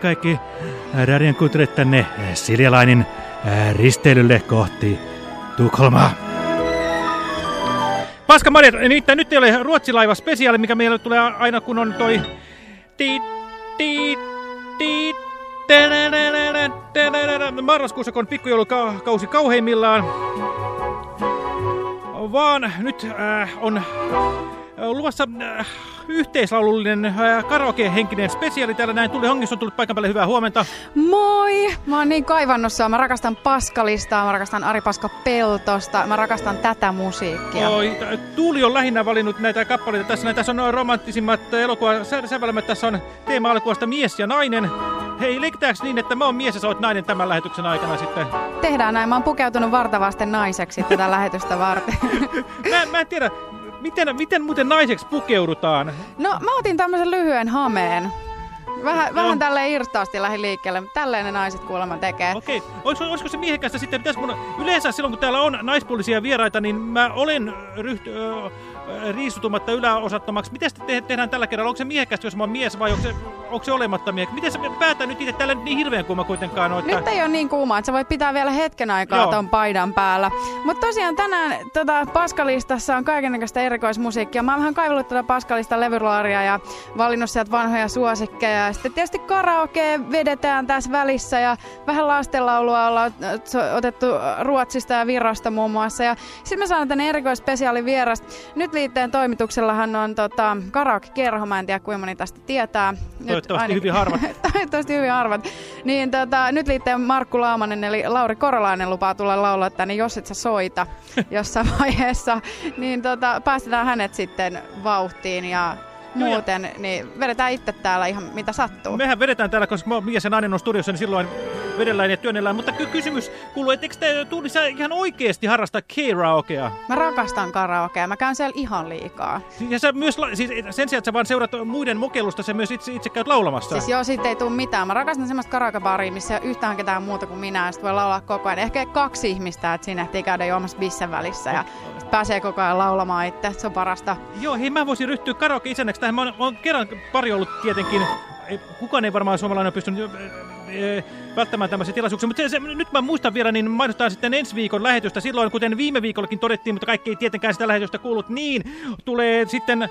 kaikki radion kuuntelijat tänne Siljalainin risteilylle kohti Tukholmaa. Paska Marjat, nimittäin nyt ei ole ruotsilaiva spesiaali, mikä meille tulee aina kun on toi... Marraskuussa, kun on pikkujoulukausi kauheimmillaan. Vaan nyt äh, on luvassa äh, yhteislaulullinen äh, karaoke-henkinen spesiaali täällä näin. Tuli Hongissa on tullut paikan päälle. Hyvää huomenta. Moi! Mä oon niin kaivannossa. Mä rakastan Paskalistaa, mä rakastan Ari Paska Peltosta, mä rakastan tätä musiikkia. Oi, Tuuli on lähinnä valinnut näitä kappaleita tässä. Näin, tässä on romanttisimmat elokuva sävelmät. Tässä on teema-alkuvasta mies ja nainen. Hei, leikitäänkö niin, että mä oon mies ja sä oot nainen tämän lähetyksen aikana sitten? Tehdään näin. Mä oon pukeutunut vartavasten naiseksi tätä lähetystä varten. mä, mä en tiedä. Miten, miten muuten naiseksi pukeudutaan? No, mä otin tämmöisen lyhyen hameen. Vähän, no. vähän tälleen irtaasti lähi liikkeelle, mutta tälleen ne naiset kuulemma tekee. Okei. Okay. Olisiko, olisiko se miehekästä sitten? Pitäis mun, yleensä silloin, kun täällä on naispuolisia vieraita, niin mä olen ryhty, riisutumatta yläosattomaksi. Miten te tehdään tällä kerralla? Onko se miehekästä, jos mä oon mies, vai onko se, onko se olematta miehekästä? Miten se päätää nyt itse tällä niin hirveän kuuma kuitenkaan on? Nyt ei ole niin kuuma, että sä voit pitää vielä hetken aikaa Joo. ton paidan päällä. Mutta tosiaan tänään tota, Paskalistassa on kaikenlaista erikoismusiikkia. Mä oon vähän kaivellut tätä Paskalista levyrlaaria ja valinnut sieltä vanhoja suosikkeja. Ja sitten tietysti karaoke vedetään tässä välissä ja vähän lastenlaulua ollaan otettu Ruotsista ja Virosta muun muassa. Ja sitten mä saan tänne erikoispesiaalin vieras. Nyt liitteen toimituksellahan on tota, karaoke-kerho, mä en tiedä kuinka moni tästä tietää. Toivottavasti Nyt, hyvin harvat. Toivottavasti hyvin harvat. Niin tota, nyt liitteen Markku Laamanen eli Lauri Korolainen lupaa tulla laulaa tänne, jos et sä soita jossain vaiheessa. Niin tota, päästetään hänet sitten vauhtiin ja muuten, niin vedetään itse täällä ihan mitä sattuu. Mehän vedetään täällä, koska mies ja nainen on studiossa, niin silloin vedellään ja työnnellään. Mutta ky kysymys kuuluu, että eikö te Tuuli sä ihan oikeasti harrasta karaokea? Mä rakastan karaokea. Mä käyn siellä ihan liikaa. Ja sä myös, siis sen sijaan, että sä vaan seurat muiden mokellusta, sä myös itse, itse käyt laulamassa. Siis joo, siitä ei tule mitään. Mä rakastan semmoista karaokebaria, missä ei yhtään ketään muuta kuin minä. Ja voi laulaa koko ajan. Ehkä kaksi ihmistä, että siinä ehtii käydä juomassa bissen välissä. Ja pääsee koko ajan laulamaan itse. Se on parasta. Joo, hei mä voisin ryhtyä karaoke-isännäksi tähän. Mä oon, oon kerran pari ollut tietenkin kukaan ei varmaan suomalainen ole pystynyt välttämään tämmöisiä tilaisuuksia. Mutta se, se, nyt mä muistan vielä, niin mainostetaan sitten ensi viikon lähetystä. Silloin, kuten viime viikollakin todettiin, mutta kaikki ei tietenkään sitä lähetystä kuullut, niin tulee sitten...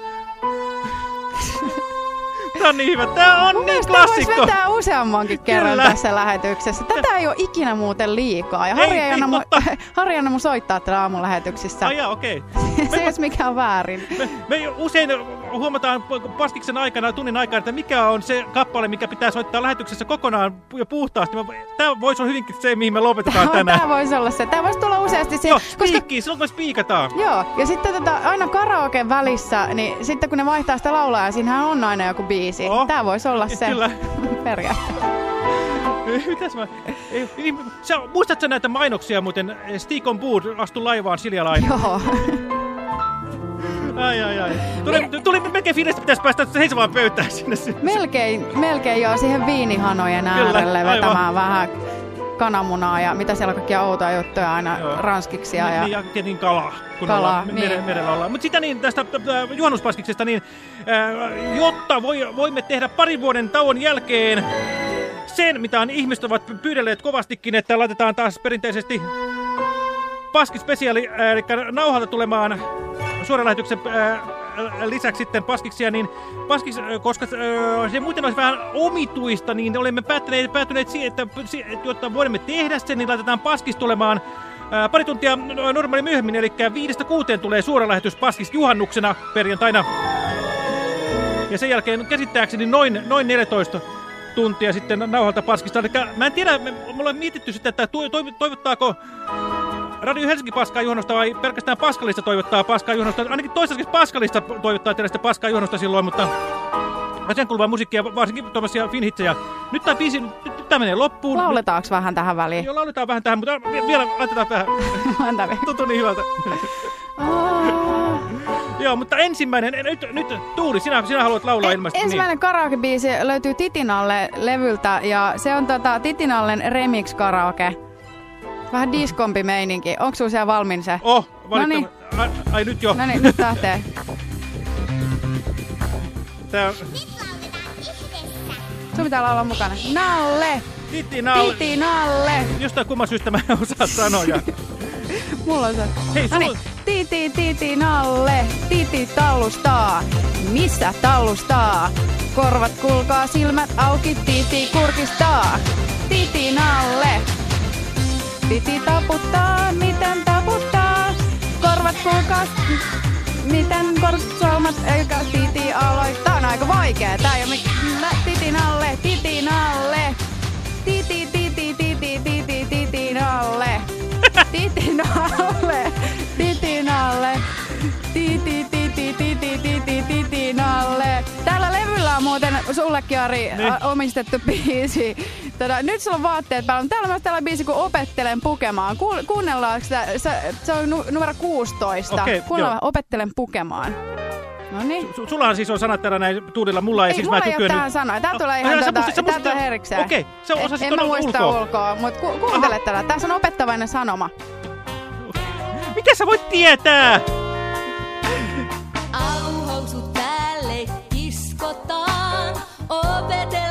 Tämä on niin hyvä. Tämä on Mun niin klassikko. Mun vetää useammankin kerran Kyllä. tässä lähetyksessä. Tätä ei ole ikinä muuten liikaa. Ja Harri ei, ei, mu Harri mun soittaa tällä aamun lähetyksissä. Ai okei. Okay. se ei ole mikään väärin. Me, me usein huomataan Paskiksen aikana, tunnin aikana, että mikä on se kappale, mikä pitää soittaa lähetyksessä kokonaan ja puhtaasti. Tämä voisi olla hyvinkin se, mihin me lopetetaan tänään. Tämä voisi olla se. Tämä voisi tulla useasti se. Joo, koska... silloin kun spiikataan. Joo, ja sitten tota, aina karaoke välissä, niin sitten kun ne vaihtaa sitä laulaa, siinähän on aina joku biisi. Oh. Tämä voisi olla se Kyllä. periaatteessa. Mitäs mä... Ei, sä, muistatko näitä mainoksia muuten? Stick on board, astu laivaan Siljalainen. Joo. Ai, ai, ai. Tuli, Me... tuli melkein fiilistä, pitäisi päästä seisomaan pöytään sinne. Melkein, melkein joo, siihen viinihanojen äärelle Kyllä, vetämään vähän kananmunaa ja mitä siellä on kaikkia outoja juttuja aina joo. ranskiksia. Niin, ja, ja, ja niin kalaa, kun kalaa, ollaan, niin. merellä ollaan. Mutta sitä niin tästä äh, juhannuspaskiksesta, niin äh, jotta voi, voimme tehdä parin vuoden tauon jälkeen sen, mitä on ihmiset ovat pyydelleet kovastikin, että laitetaan taas perinteisesti paskispesiaali, äh, eli nauhalta tulemaan suoran lähetyksen äh, lisäksi sitten paskiksia, niin paskis, äh, koska äh, se muuten olisi vähän omituista, niin olemme päättäneet, päätyneet siihen, että jotta voimme tehdä sen, niin laitetaan paskis tulemaan äh, pari tuntia normaali myöhemmin, eli viidestä kuuteen tulee suora lähetys paskis juhannuksena perjantaina. Ja sen jälkeen käsittääkseni noin, noin 14 tuntia sitten nauhalta paskista. Eli mä en tiedä, me ollaan mietitty sitten, että toivottaako Radio Helsinki paskaa juhannosta vai pelkästään Paskalista toivottaa paskaa juhannosta? Ainakin toistaiseksi Paskalista toivottaa tällaista paskaa juhannosta silloin, mutta asian kuuluvaa musiikkia, varsinkin tuollaisia finhitsejä. Nyt tämä biisi, nyt, nyt tämä menee loppuun. Lauletaanko vähän tähän väliin? Joo, lauletaan vähän tähän, mutta vielä laitetaan vähän. Tuntuu niin hyvältä. Joo, mutta ensimmäinen, nyt, nyt Tuuli, sinä, sinä haluat laulaa ilmeisesti. Niin. Ensimmäinen niin. karaoke-biisi löytyy Titinalle levyltä ja se on tota, Titinallen remix karaoke. Vähän diskompi meininki. Onko sulla siellä valmiin se? Oh, Noniin. Ai, ai, nyt jo. No niin, nyt lähtee. Tää... Sun pitää olla mukana. Nalle! Titi Nalle! Titi Nalle! Jostain kumman syystä mä en osaa sanoja. Mulla on se. Hei, niin. Titi, titi, nalle, titi tallustaa. Missä tallustaa? Korvat kulkaa, silmät auki, titi kurkistaa. Titi nalle. Titi taputtaa, miten taputtaa? Korvat kulkaa, m- miten kortsolmat, eikä titi aloittaa. On aika vaikea. Tää ei oo mik... Nä- Titi nalle, titi nalle. Titi, titi, titi, titi, titi nalle. Titinalle, titinalle, titi, titi, sullekin Ari Niin. omistettu biisi. Tätä, nyt sulla on vaatteet päällä, mutta täällä on myös tällä biisi kuin Opettelen pukemaan. Kuul, kuunnellaan sitä, se, se on nu, numero 16. Okei, Kuunnellaan joo. Opettelen pukemaan. No niin. Su- Sullahan siis on sanat täällä näin tuudilla, mulla ei, Ei, siis mulla mä ei ole tähän sanoja. Tää No, tulee ihan sä tota, muistit- sä tää muistit- tulee erikseen. Okei, sä En- osasit En mä tuon muista ulkoa. ulkoa, mutta ku, kuuntele tätä. Tässä on opettavainen sanoma. Miten sä voit tietää? Oh, better.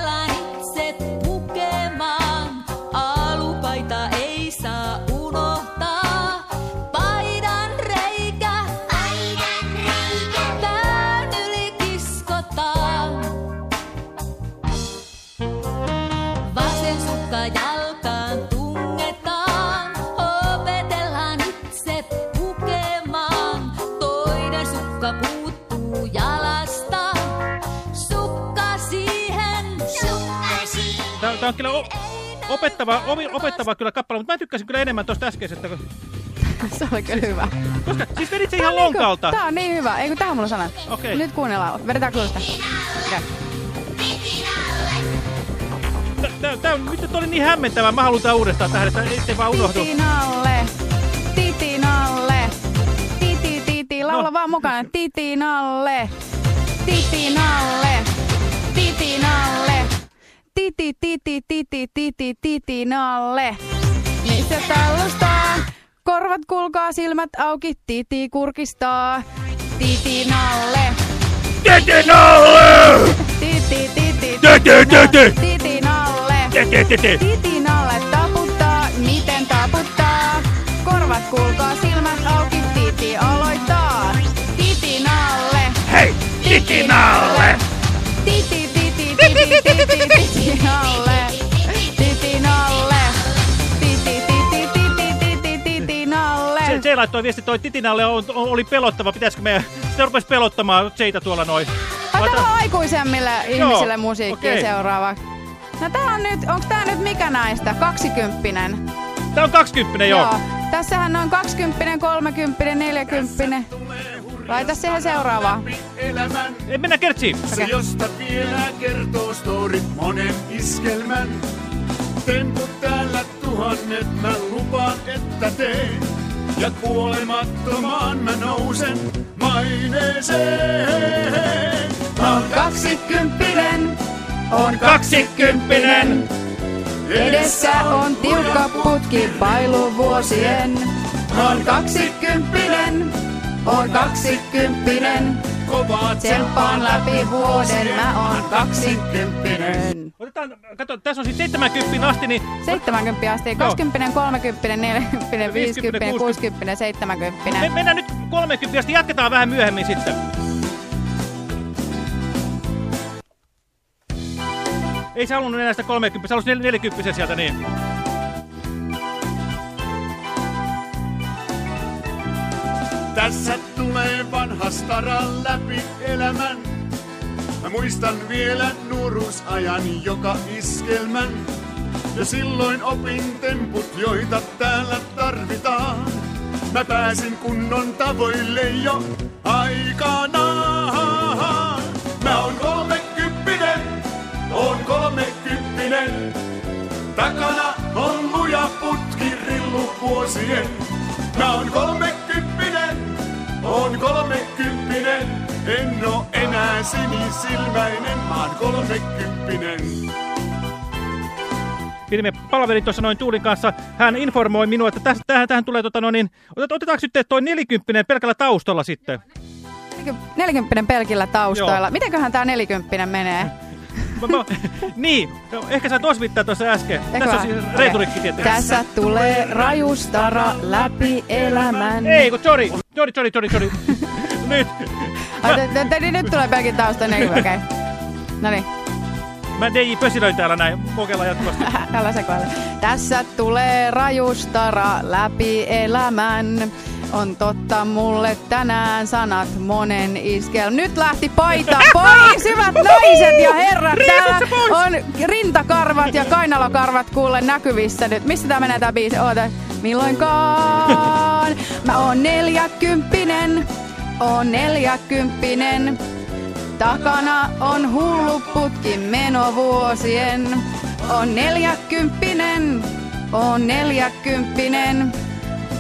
Kyllä opettava, opettava kyllä kappale, mutta mä tykkäsin kyllä enemmän tosta äskeisestä. Se oli kyllä hyvä. Koska siis vedit se ihan lonkalta. Tää on niin hyvä. Ei kun tää on mulla sana. Okei. Nyt kuunnellaan. Vedetään klusta. Okay. Tää, on- nyt oli niin hämmentävää. Mä haluan tää uudestaan tähän, että ei se vaan unohdu. Titinalle. Titinalle. Titi, titi. Laula No. vaan mukana. Titinalle. Titinalle. Titinalle. Titi, titi, titi, titi, titinalle. Missä tallustaa? Korvat kulkaa, silmät auki, titi kurkistaa. Titinalle. Titinalle! Titi, titi, Titi, titi! Titinalle. Titi, titi! Titinalle taputtaa, miten taputtaa? Korvat kulkaa, silmät auki, titi aloittaa. Titinalle. Hei! Titinalle! Titi, titi, titi, titi, titinalle. Titinalle. Titi, titi, titi, titi, titinalle. Se, se laittoi viesti, toi Titinalle on, oli pelottava. Pitäisikö me... Se rupesi pelottamaan Seitä tuolla noin. Otetaan aikuisemmille ihmisille Joo, musiikkia okei. seuraavaksi. No tää on nyt, onks tää nyt mikä näistä? Kaksikymppinen. Tää on 20, joo. Joo. Tässähän on 20, 30, 40. Laita siihen seuraavaan. Elämän Ei, Mennään kertsiin. se, josta vielä kertoo storit monen iskelmän. Temput täällä tuhannet, mä lupaan, että teen. Ja kuolemattomaan mä nousen maineeseen. Mä oon kaksikymppinen, on Kaksikymppinen! Edessä on tiukka putki pailuvuosien. Mä oon Kaksikymppinen, on kaksikymppinen. kovaa Tsemppaan läpi vuoden, mä oon kaksikymppinen. Otetaan, kato, tässä on siis 70 asti, niin 70 asti, 20, 30, 40, 50, 60, 60, 70. me mennään nyt 30 asti. Jatketaan vähän myöhemmin sitten. Ei se halunnut enää sitä 30, se halusi 40 sieltä niin. Tässä tulee vanha stara läpi elämän. Mä muistan vielä nuoruusajan joka iskelmän. Ja silloin opin temput, joita täällä tarvitaan. Mä pääsin kunnon tavoille jo aikanaan. Mä oon kolmekymppinen, oon kolmekymppinen. Takana on luja putki rillu vuosien. Mä oon kolmekymppinen, oon kolmekymppinen. En oo enää sinisilmäinen, mä oon kolmekymppinen. Pidimme palvelin tuossa noin Tuulin kanssa. Hän informoi minua, että tästä, tähän, tähän tulee tota, no niin, otet- otetaanko sitten toi 40 pelkällä taustalla sitten? 40 pelkillä taustoilla. Joo. Mitenköhän tää 40 menee? Mä, mä, niin, no, ehkä sä osvittaa tuossa äsken. Eikö Tässä on siis Okei. returikki tietysti. Tässä tulee rajustara läpi elämän. Ei, kun Jori, Jori, Jori, Jori, Jori. Nyt. Ai, nyt tulee pelkin taustainen, okei. Okay. No niin. Mä DJ pösilöin täällä näin, mokella jatkuvasti. Älä sekoile. Tässä tulee rajustara läpi elämän. On totta mulle tänään sanat monen iskel. Nyt lähti paita pois, hyvät naiset ja herrat. Täällä on rintakarvat ja kainalokarvat kuule näkyvissä nyt. Missä tää menee tää biisi? Oota. Milloinkaan. Mä oon neljäkymppinen. Oon neljäkymppinen. Takana on hullu putki menovuosien. On neljäkymppinen, on neljäkymppinen.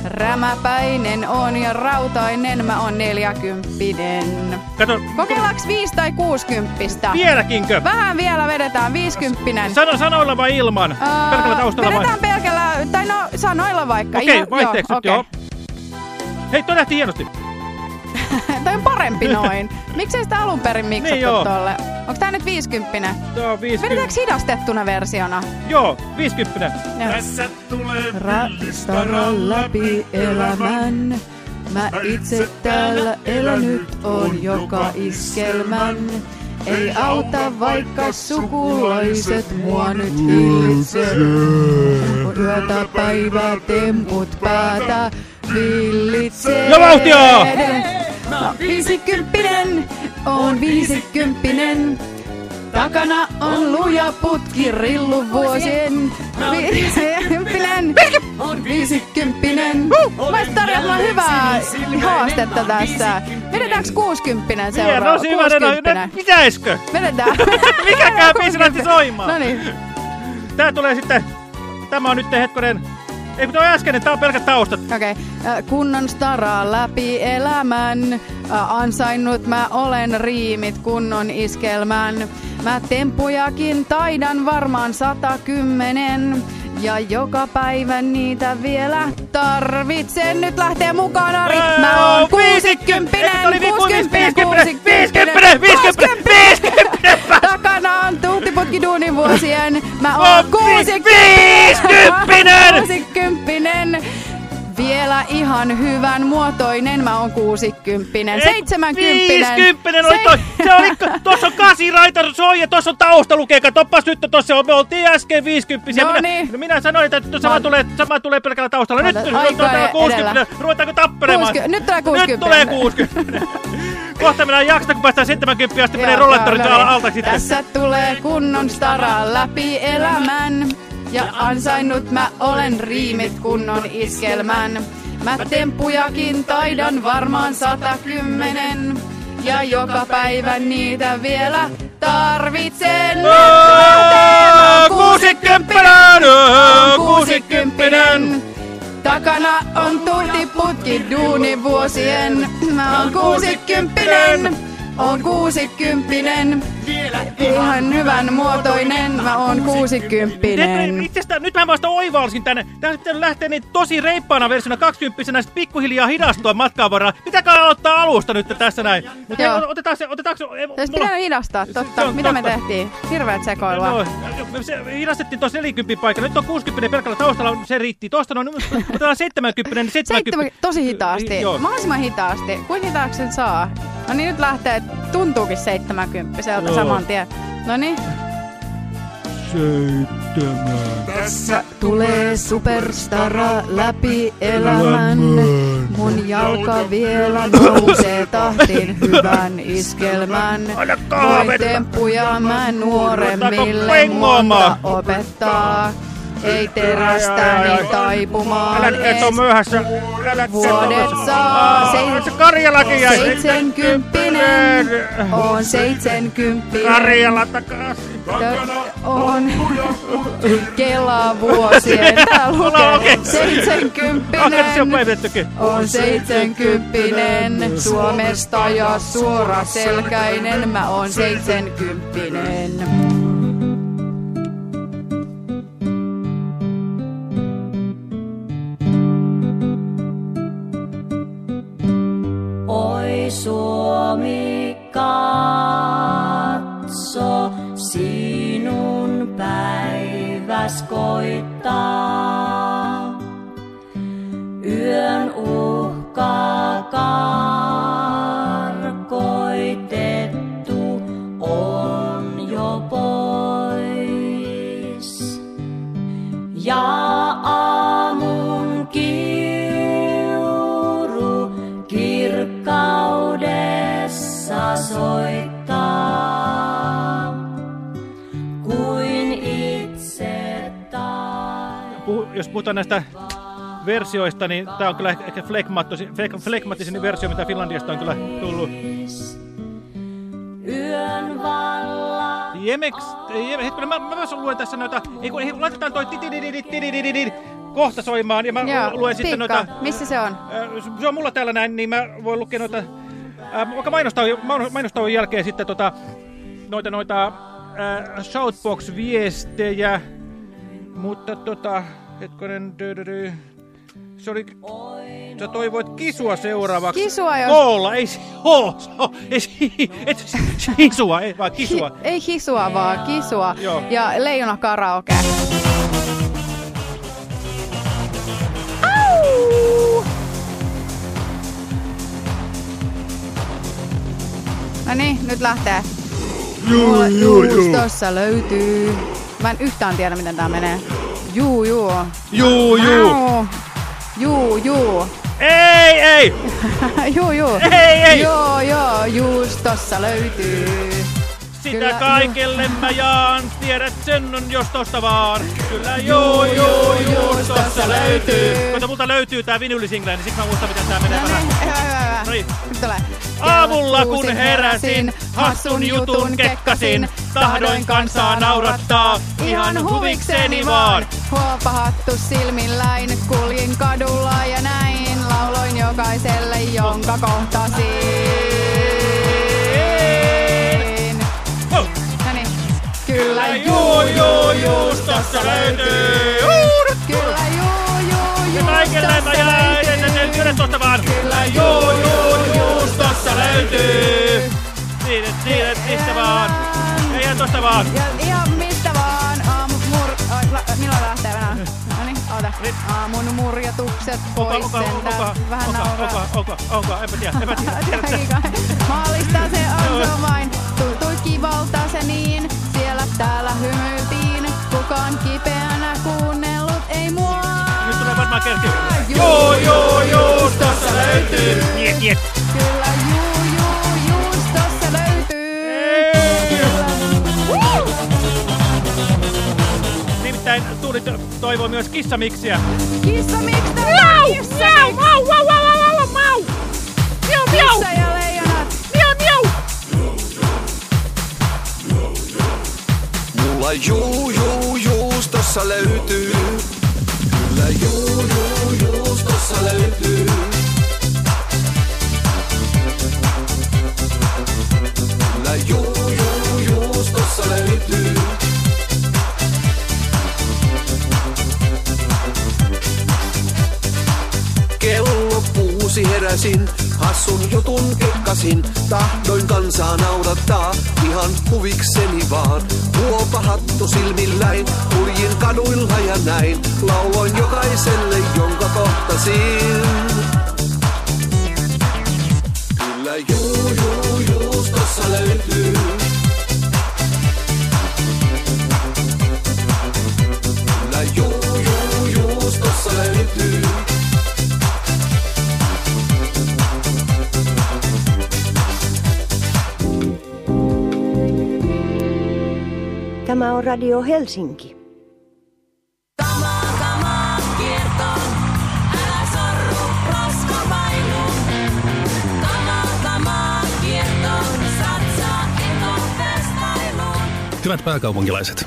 Rämäpäinen on ja rautainen, mä on neljäkymppinen. Kato, Kokeillaanko viisi tai kuusikymppistä? vieläkinkö? Vähän vielä vedetään, viisikymppinen. Sano, sanoilla vai ilman? Ää, Pelkällä taustalla vai? vedetään pelkällä, tai no sanoilla vaikka. Okei, Ihan- vaihteeksi nyt, okei. joo. Hei, toi lähti hienosti. Toi on parempi noin. Miksei sitä alun perin miksattu Niin joo. tolle? Onko tää nyt viisikymppinen? Joo, 50. Vedetäänkö hidastettuna versiona? Joo, 50. Joo. Tässä tulee Rastara läpi elämän. Mä itse täällä elänyt on joka iskelmän. Ei auta vaikka sukulaiset mua nyt hillitsee. Kun yötä päivää temput päätä villitsee. Ja vauhtia! Mä oon viisikymppinen, on viisikymppinen. Takana on luja putki rillu vuosien. Viisikymppinen, on viisikymppinen. Mä tarjolla hyvää haastetta tässä. Vedetäänkö kuusikymppinen Hieno, seuraava? hyvä, Rena. Kuusikymppinen. No, Pitäiskö? Vedetään. Mikäkään biisi lähti soimaan? No niin. Tää tulee sitten... Tämä on nyt hetkonen... Ei kun tuo äskeinen, tää on pelkät taustat. Okei. Okay. Kunnon staraa läpi elämän. Ä, Ansainnut mä olen riimit kunnon iskelmän. Mä temppujakin taidan varmaan 110. Ja joka päivä niitä vielä tarvitsen. Nyt lähtee mukaan Ari. Mä oon 60, Eikö oli 60, 50, 60, 50, 50, 50. Takana on tuhtiputki duunin vuosien. Mä Oon oon 60. viisikymppinen. 60. Vielä ihan hyvän muotoinen. Mä oon 60. 70. 50 oli toi. Se oli, tossa on kasi raita soi ja tossa on tausta lukee. Katoppas nyt, tossa on, me oltiin äsken 50. No minä, niin. no minä sanoin, että sama, Mä- tulee, sama tulee pelkällä taustalla. Nyt edellä. 60. Ruvetaanko tappelemaan? 60. Nyt tulee 60. Nyt tulee 60. Kohta mennään jaksta, kun päästään 70 asti, menee rollettorit no niin. alta sitten. Tässä tulee kunnon stara läpi elämän. Ja ansainnut mä olen riimit kunnon iskelmän. Mä temppujakin taidan varmaan 110. Ja joka päivä niitä vielä tarvitsen. Nyt lähtee, mä oon 60, Oon 60. Takana on tuhtiputki duuni vuosien. Mä oon kuusikymppinen, on kuusikymppinen. Ihan hyvän muotoinen, mä oon kuusikymppinen. Itsestä, nyt mä vasta oivalsin tänne. Tää sitten lähtee niin tosi reippaana versiona 20 sitten pikkuhiljaa hidastua matkaan varrella. Pitääkö aloittaa alusta nyt tässä näin? Mutta Joo. otetaan se, otetaanko se... ei, mulla- pitänyt hidastaa, Se totta. on Mitä me totta. tehtiin? Hirveät sekoilua. No, se hidastettiin tuossa 40 paikalla. Nyt on 60 pelkällä taustalla, se riitti. Tuosta noin, otetaan 70, niin 70. Seitsemän, tosi hitaasti, Joo. mahdollisimman hitaasti. Kuinka hitaaksi sen saa? No niin, nyt lähtee, tuntuukin 70 Joo. saman tien. No niin. Tässä Tulee superstara läpi elämän. Mun jalka vielä nousee tahtiin hyvän iskelmän. Voi temppuja mä nuoremmille monta opettaa. Ei terästäni ai. taipumaan Älä et on myöhässä. Älä Vuodet saa Se Karjalakin jäi. Seitsenkymppinen, on seitsenkymppinen. Karjala takaisin. On Kela vuosien. Lukee seitsenkymppinen. On seitsenkymppinen Suomesta ja suora selkäinen. Mä oon seitsenkymppinen. katso, sinun päiväs koittaa. Yön uhkaa. puhu, jos puhutaan näistä versioista, niin tämä on kyllä ehkä flekmattisin versio, mitä Finlandiasta on kyllä tullut. Yön Jemeks, hetkinen, mä, mä myös luen tässä noita, ei kun laitetaan toi kohta soimaan ja mä Joo, luen Stiikka, sitten noita. missä se on? Se on mulla täällä näin, niin mä voin lukea noita, vaikka mainostauon jälkeen sitten tota, noita, noita shoutbox-viestejä mutta tota, hetkonen, dy, dy, dy. se oli, sä toivoit kisua seuraavaksi. Kisua, jos- Koolla, ei se oo, se oo, ei se, et, kisua, ei vaan kisua. Hi, ei hisua, vaan kisua. Joo. Ja leijona karaoke. No niin, nyt lähtee. Mulla juustossa löytyy. Mä en yhtään tiedä, miten tää menee. Juu, juu. Juu, juu. Au. Juu, juu. Ei, ei, juu, juu. ei, ei. Joo, joo, juustossa löytyy. Sitä Kyllä, kaikelle mä jaan, tiedät sen on jos tosta vaan. Kyllä joo, joo, juus tossa löytyy. Kato, multa löytyy tää vinylisingle, niin siksi mä muistan miten tää menee No niin. No niin. Tulee. Aamulla kun heräsin, hassun jutun kekkasin, tahdoin kansaa naurattaa, ihan huvikseni vaan. Huopahattu silmilläin, kuljin kadulla ja näin, lauloin jokaiselle, jonka kohtasin. Oh. No niin. Kyllä Joo, joo, juus tossa löytyy. Kyllä juu, juu, Ja juu, 12 vaan. Ja, ihan mistä vaan. Aamu, mur, oi, milloin lähtee Venäjä? No niin, oota. Niin. Aamun murjatukset pois oka, oka, oka, oka, Vähän oka, nauraa. Oka, oka, oka, enpä tiedä, enpä tiedä. Maalistaa se auto vain. Tuntui kivalta se niin. Siellä täällä hymyiltiin. Kukaan kipeänä kuunnellut, ei mua. Nyt tulee varmaan kerti. Joo, joo, joo, tässä löytyy. Niet, niet. Kyllä, joo. Toivoo myös kissamiksiä. Kissa, miksi tää on kissa? Mau, mau, mau, mau, mau, mau. Miau, miau. Kissa ja leijonat. Miau, miau. Mulla juu, juu, juustossa löytyy. Kyllä juu, juu, juustossa löytyy. Kyllä juu, juu, juustossa löytyy. Kuusi heräsin, hassun jutun kekkasin. Tahdoin kansaa naurattaa, ihan huvikseni vaan. Huopa hattu silmilläin, kuljin kaduilla ja näin. Lauloin jokaiselle, jonka kohtasin. Kyllä juu, juu, juustossa löytyy. Tämä on Radio Helsinki. Hyvät pääkaupunkilaiset,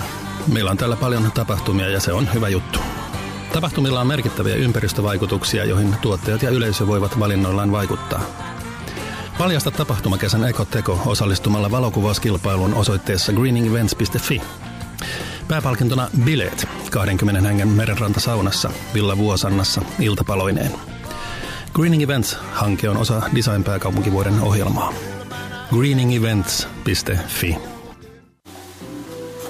meillä on täällä paljon tapahtumia ja se on hyvä juttu. Tapahtumilla on merkittäviä ympäristövaikutuksia, joihin tuottajat ja yleisö voivat valinnoillaan vaikuttaa. Paljasta tapahtumakesän ekoteko osallistumalla valokuvauskilpailuun osoitteessa greeningevents.fi. Pääpalkintona bileet 20 hengen merenrantasaunassa Villa Vuosannassa iltapaloineen. Greening Events-hanke on osa Design pääkaupunkivuoden ohjelmaa. greeningevents.fi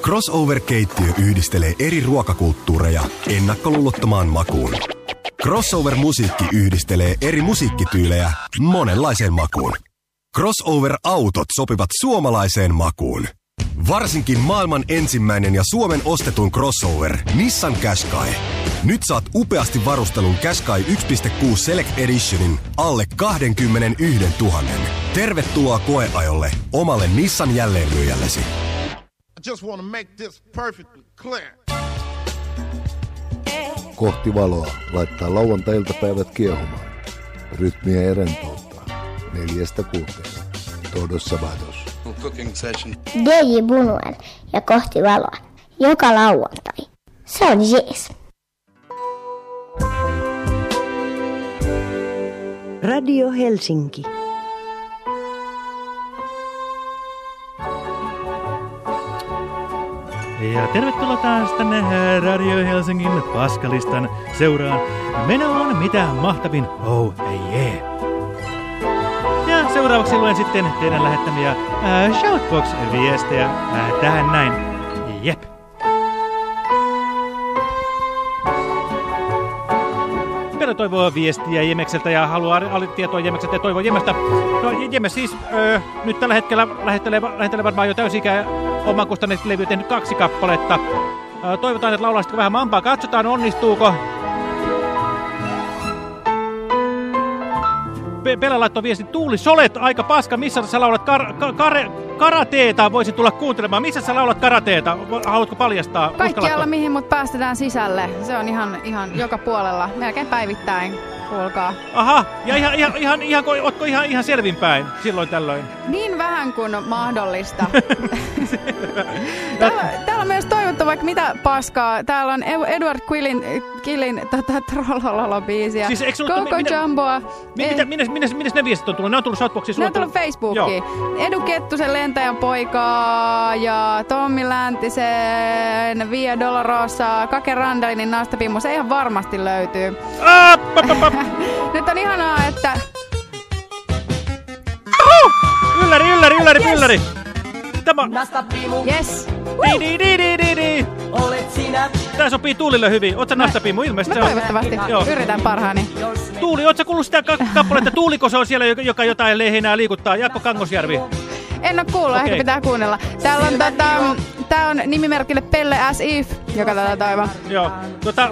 Crossover-keittiö yhdistelee eri ruokakulttuureja ennakkoluulottomaan makuun. Crossover-musiikki yhdistelee eri musiikkityylejä monenlaiseen makuun. Crossover-autot sopivat suomalaiseen makuun. Varsinkin maailman ensimmäinen ja Suomen ostetuin crossover, Nissan Qashqai. Nyt saat upeasti varustelun Qashqai 1.6 Select Editionin alle 21 000. Tervetuloa koeajolle omalle Nissan jälleenmyyjällesi. I just make this perfectly clear. Kohti valoa laittaa lauantai-iltapäivät kiehumaan. Rytmiä ja rentouttaa. Neljästä kuuteen. Todos Sabados. Cooking session. DJ Bunuel ja kohti valoa. Joka lauantai. Se on jees. Radio Helsinki. Ja tervetuloa taas tänne äh, Radio Helsingin Paskalistan seuraan. Meno on mitä mahtavin, oh yeah. Ja seuraavaksi luen sitten teidän lähettämiä äh, Shoutbox-viestejä äh, tähän näin. Jep. Pelo toivoo viestiä Jemekseltä ja haluaa al- tietoa Jemekseltä ja toivoo Jemestä. No Jemes siis öö, nyt tällä hetkellä lähettelee, lähettelee varmaan jo täysikää oman kustanneet levyä tehnyt kaksi kappaletta. Toivotaan, että laulaisitko vähän mampaa. Katsotaan onnistuuko. Pe- Pela laittoi viestin, Tuuli, solet aika paska, missä sä laulat kar ka kare karateeta, voisin tulla kuuntelemaan. Missä sä laulat karateeta? Haluatko paljastaa? Kaikkialla, mihin mut päästetään sisälle. Se on ihan, ihan joka puolella. Melkein päivittäin. Kuulkaa. Aha, ja ihan, ihan, ihan, ihan, ootko ihan, ihan selvinpäin silloin tällöin? Niin vähän kuin mahdollista. täällä, täällä on myös toivottu vaikka mitä paskaa. Täällä on Edward Quillin, Killin tota, Trollololo-biisiä. Siis eikö Coco mitä- Jumboa. Mi mitä, minne, minne, minne ne viestit on tullut? Ne on tullut Shoutboxiin. Ne on tullut Facebookiin. Edu Kettusen lentäjän poikaa ja Tommi Läntisen, Via Dolorosa, Kake Randalinin nastapimmu. Se ihan varmasti löytyy. Nyt on ihanaa, että Ylläri, ylläri, ylläri, Yes. ylläri. Tämä... Yes. Di, di, di, di, di, di. Olet sinä. Tää sopii Tuulille hyvin. Oot sä nastapimu? Ilmeisesti No se on. toivottavasti. Joo. Yritän parhaani. Tuuli, oot sä kuullut sitä ka kappaletta? Tuuliko se on siellä, joka, joka jotain lehinää liikuttaa? Jaakko Kangosjärvi. En oo kuullut, Okei. ehkä pitää kuunnella. Täällä on tota, tää on nimimerkille Pelle as if, joka tätä toivoo. Joo. Tota,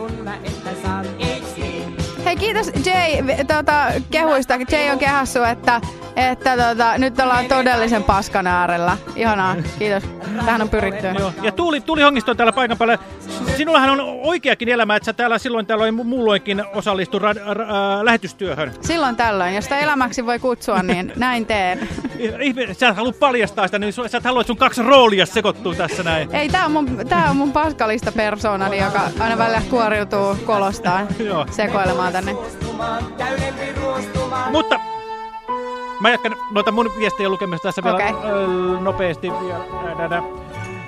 Hei kiitos Jay tota, kehuista. Jay on kehassu, että, että tota, nyt ollaan todellisen paskan äärellä. Ihanaa, kiitos. Tähän on pyritty. Joo. Ja Tuuli, Tuuli Hongisto on täällä paikan päällä. Sinullahan on oikeakin elämä, että sä täällä silloin tällöin muulloinkin osallistu ra- ra- äh, lähetystyöhön. Silloin tällöin, jos sitä elämäksi voi kutsua, niin näin teen. Ihme, sä et halua paljastaa sitä, niin sä et halua, että sun kaksi roolia sekoittuu tässä näin. Ei, tää on mun, tää on mun paskalista persoonani, joka aina välillä kuoriutuu kolostaan sekoilemaan tänne. Mutta mä jatkan noita mun viestejä lukemista tässä vielä öö, nopeasti. vielä. Nä, nä,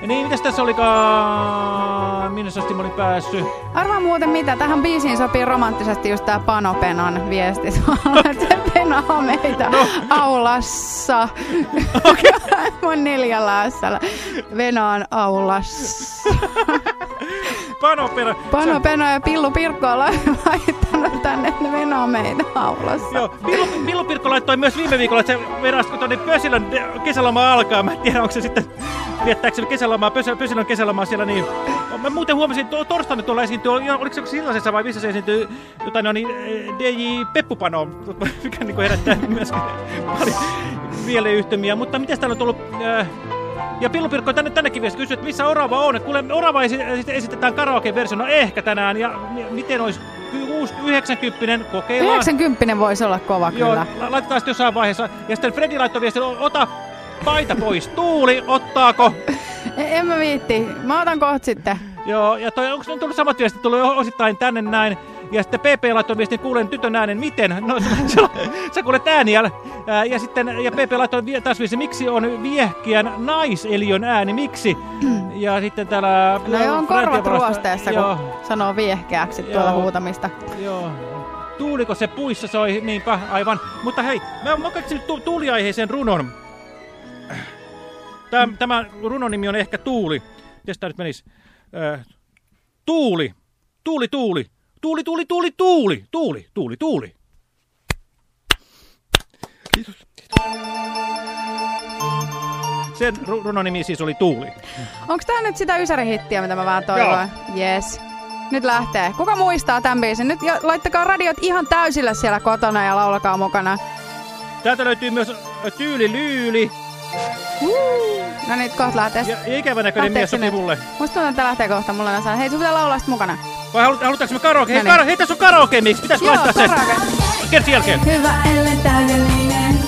Niin, mitäs tässä olikaan? Minne asti mä olin päässyt? Arvaa muuten mitä, tähän biisiin sopii romanttisesti just tää Panopenan viesti tuolla, että se penaa meitä No. aulassa. Okay. Mun neljällä. Venaan aulassa. Pano perä. Pano Peno ja Pillu Pirkko on laittanut tänne, venaa meitä aulassa. Joo, Pillu, Pillu Pirkko laittoi myös viime viikolla, että se verasi, kun tuonne Pösilön kesäloma alkaa. Mä en tiedä, onko se sitten, viettääkö se kesälomaa, Pösilön, Pösilön kesälomaa siellä niin. Mä muuten huomasin, että torstaina tuolla esiintyy, oliko se sillasessa vai missä se esiintyy, jotain no niin, eh, DJ Peppupano, mikä niin herättää myös paljon mieleyhtymiä. Mutta miten täällä on tullut... Äh, ja Pillu Pirkko tänne, tännekin viesti kysyy, että missä Orava on. Kuule, Orava esi esitetään karaoke-versio, no ehkä tänään. Ja mi- miten olisi 90 kokeillaan. 90 voisi olla kova Joo, kyllä. la- laitetaan sitten jossain vaiheessa. Ja sitten Fredi laittoi viestin, "O- ota paita pois. Tuuli, ottaako? E- En mä viitti. Mä otan kohta sitten. Joo, ja toi, onko tullut samat viestit tullut osittain tänne näin? Ja sitten PP laittoi viestin, kuulen tytön äänen, miten? No, sä, sä kuulet ääniä. Ää, Ja sitten, ja PP laittoi taas viestin, miksi on viehkiän naiseliön ääni, miksi? Ja sitten täällä... No joo, on korvat ruosteessa, Joo, kun sanoo viehkeäksi Joo. huutamista. joo. Tuuliko se puissa soi? Niinpä, aivan. Mutta hei, mä, mä keksin tu tuuliaiheisen runon. Tämä, tämä runon nimi on ehkä Tuuli. Miten tämä nyt menisi? Ö, tuuli. Tuuli, tuuli. Tuuli, tuuli, tuuli, tuuli. Tuuli, tuuli, tuuli. Kiitos. Sen ru runon nimi siis oli Tuuli. Onko tää nyt sitä Ysäri-hittiä, mitä mä vähän toivoin? Yes. Nyt lähtee. Kuka muistaa tämän biisin? Nyt jo, laittakaa radiot ihan täysille siellä kotona ja laulakaa mukana. Täältä löytyy myös Tyyli Lyyli. No niin, kohta lähtee. Ja, ja ikävän näköinen mies sopi mulle. Musta tuntuu, että lähtee kohta mulle näin. Hei, sun pitää laulaa sit mukana. Vai halut, halutaanko me karaoke? Hei, No niin. kara, hei tässä on karaoke miksi? Pitäisikö Joo, laittaa se? Kertsi jälkeen. Hyvä, ellen täydellinen.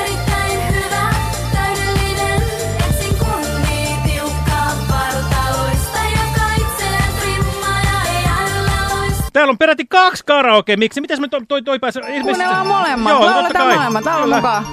Erittäin hyvä, täydellinen. Etsin kunnia tiukkaa vartaloista, joka itseään trimmaa ja loista. Täällä on peräti kaksi karaoke miksi? Mitäs me toi, toi, toi pääsee? Kuunnellaan molemmat. Joo, Lauletaan kai. molemmat. Kyllä. mukaan.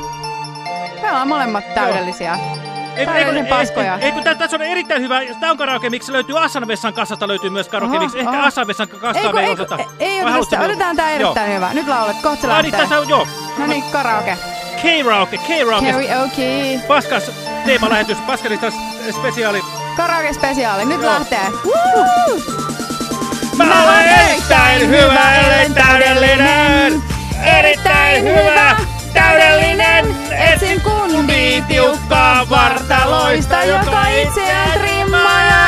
Me ollaan molemmat täydellisiä. Ei, ei, Täydellisen ei, paskoja. ei, ei, kun tässä on erittäin hyvä. Tämä on karaoke, miksi löytyy Assan vessan kassasta löytyy myös karaoke, miksi ehkä. Assan vessan kassa Ei, ei ei, osata. ei haluatko sitä. Otetaan Joo. erittäin hyvä. Nyt laulat. Kohta lähtee. tässä on, joo. No niin, karaoke. K-rauke, K-rauke. Karaoke. Paskas teemalähetys, Paskalista spesiaali. Karaoke spesiaali. Nyt lähtee. Mä olen erittäin hyvä, ellen täydellinen. Erittäin hyvä, täydellinen. Etsin kundi tiukkaa vartaloista, joka itseään trimmaa ja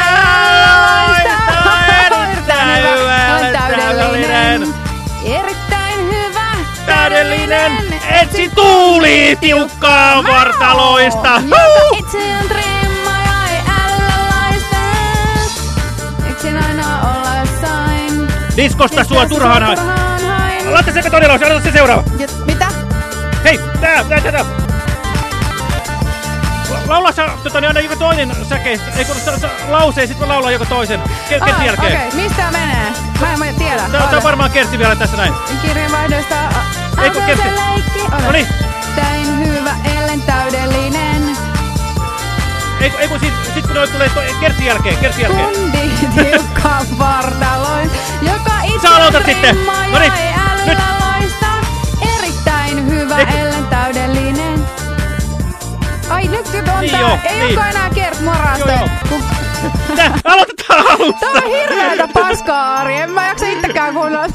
Olen täydellinen. Erittäin hyvä. Täydellinen. Etsin tuuli tiukkaa vartaloista. Joka itseään trimmaa ei. Diskosta sua turhaan hain. Laita se todella, aloita se seuraava. Ja-? Hei, tää, tää, tää, tää. Laula sä, tota, niin aina joku toinen säke, ei kun sä, sä, lausee, sit mä laulan joku toisen. Ke, Ah, Kertsi jälkeen. Okei, mistä tää menee? Mä en mä tiedä. Tää, tää on varmaan Kertsi vielä tässä näin. Kirjanvaihdosta Ei, kun Kertsi. Oota. Noniin. Täin hyvä, ellen täydellinen. Ei, ei kun sit, sit kun noi tulee toi, Kertsi jälkeen, Kertsi jälkeen. Kundi tiukka vartaloin, joka itse Sä aloitat sitten. trimmaa ja ei nyt. Ellen täydellinen. Ai nyt nyt on Niin tää, joo, ei niin. olekaan enää Kert Moraste. Tää, aloitetaan alusta. Tää on hirveetä paskaa, Ari. En mä jaksa itsekään kuunnella.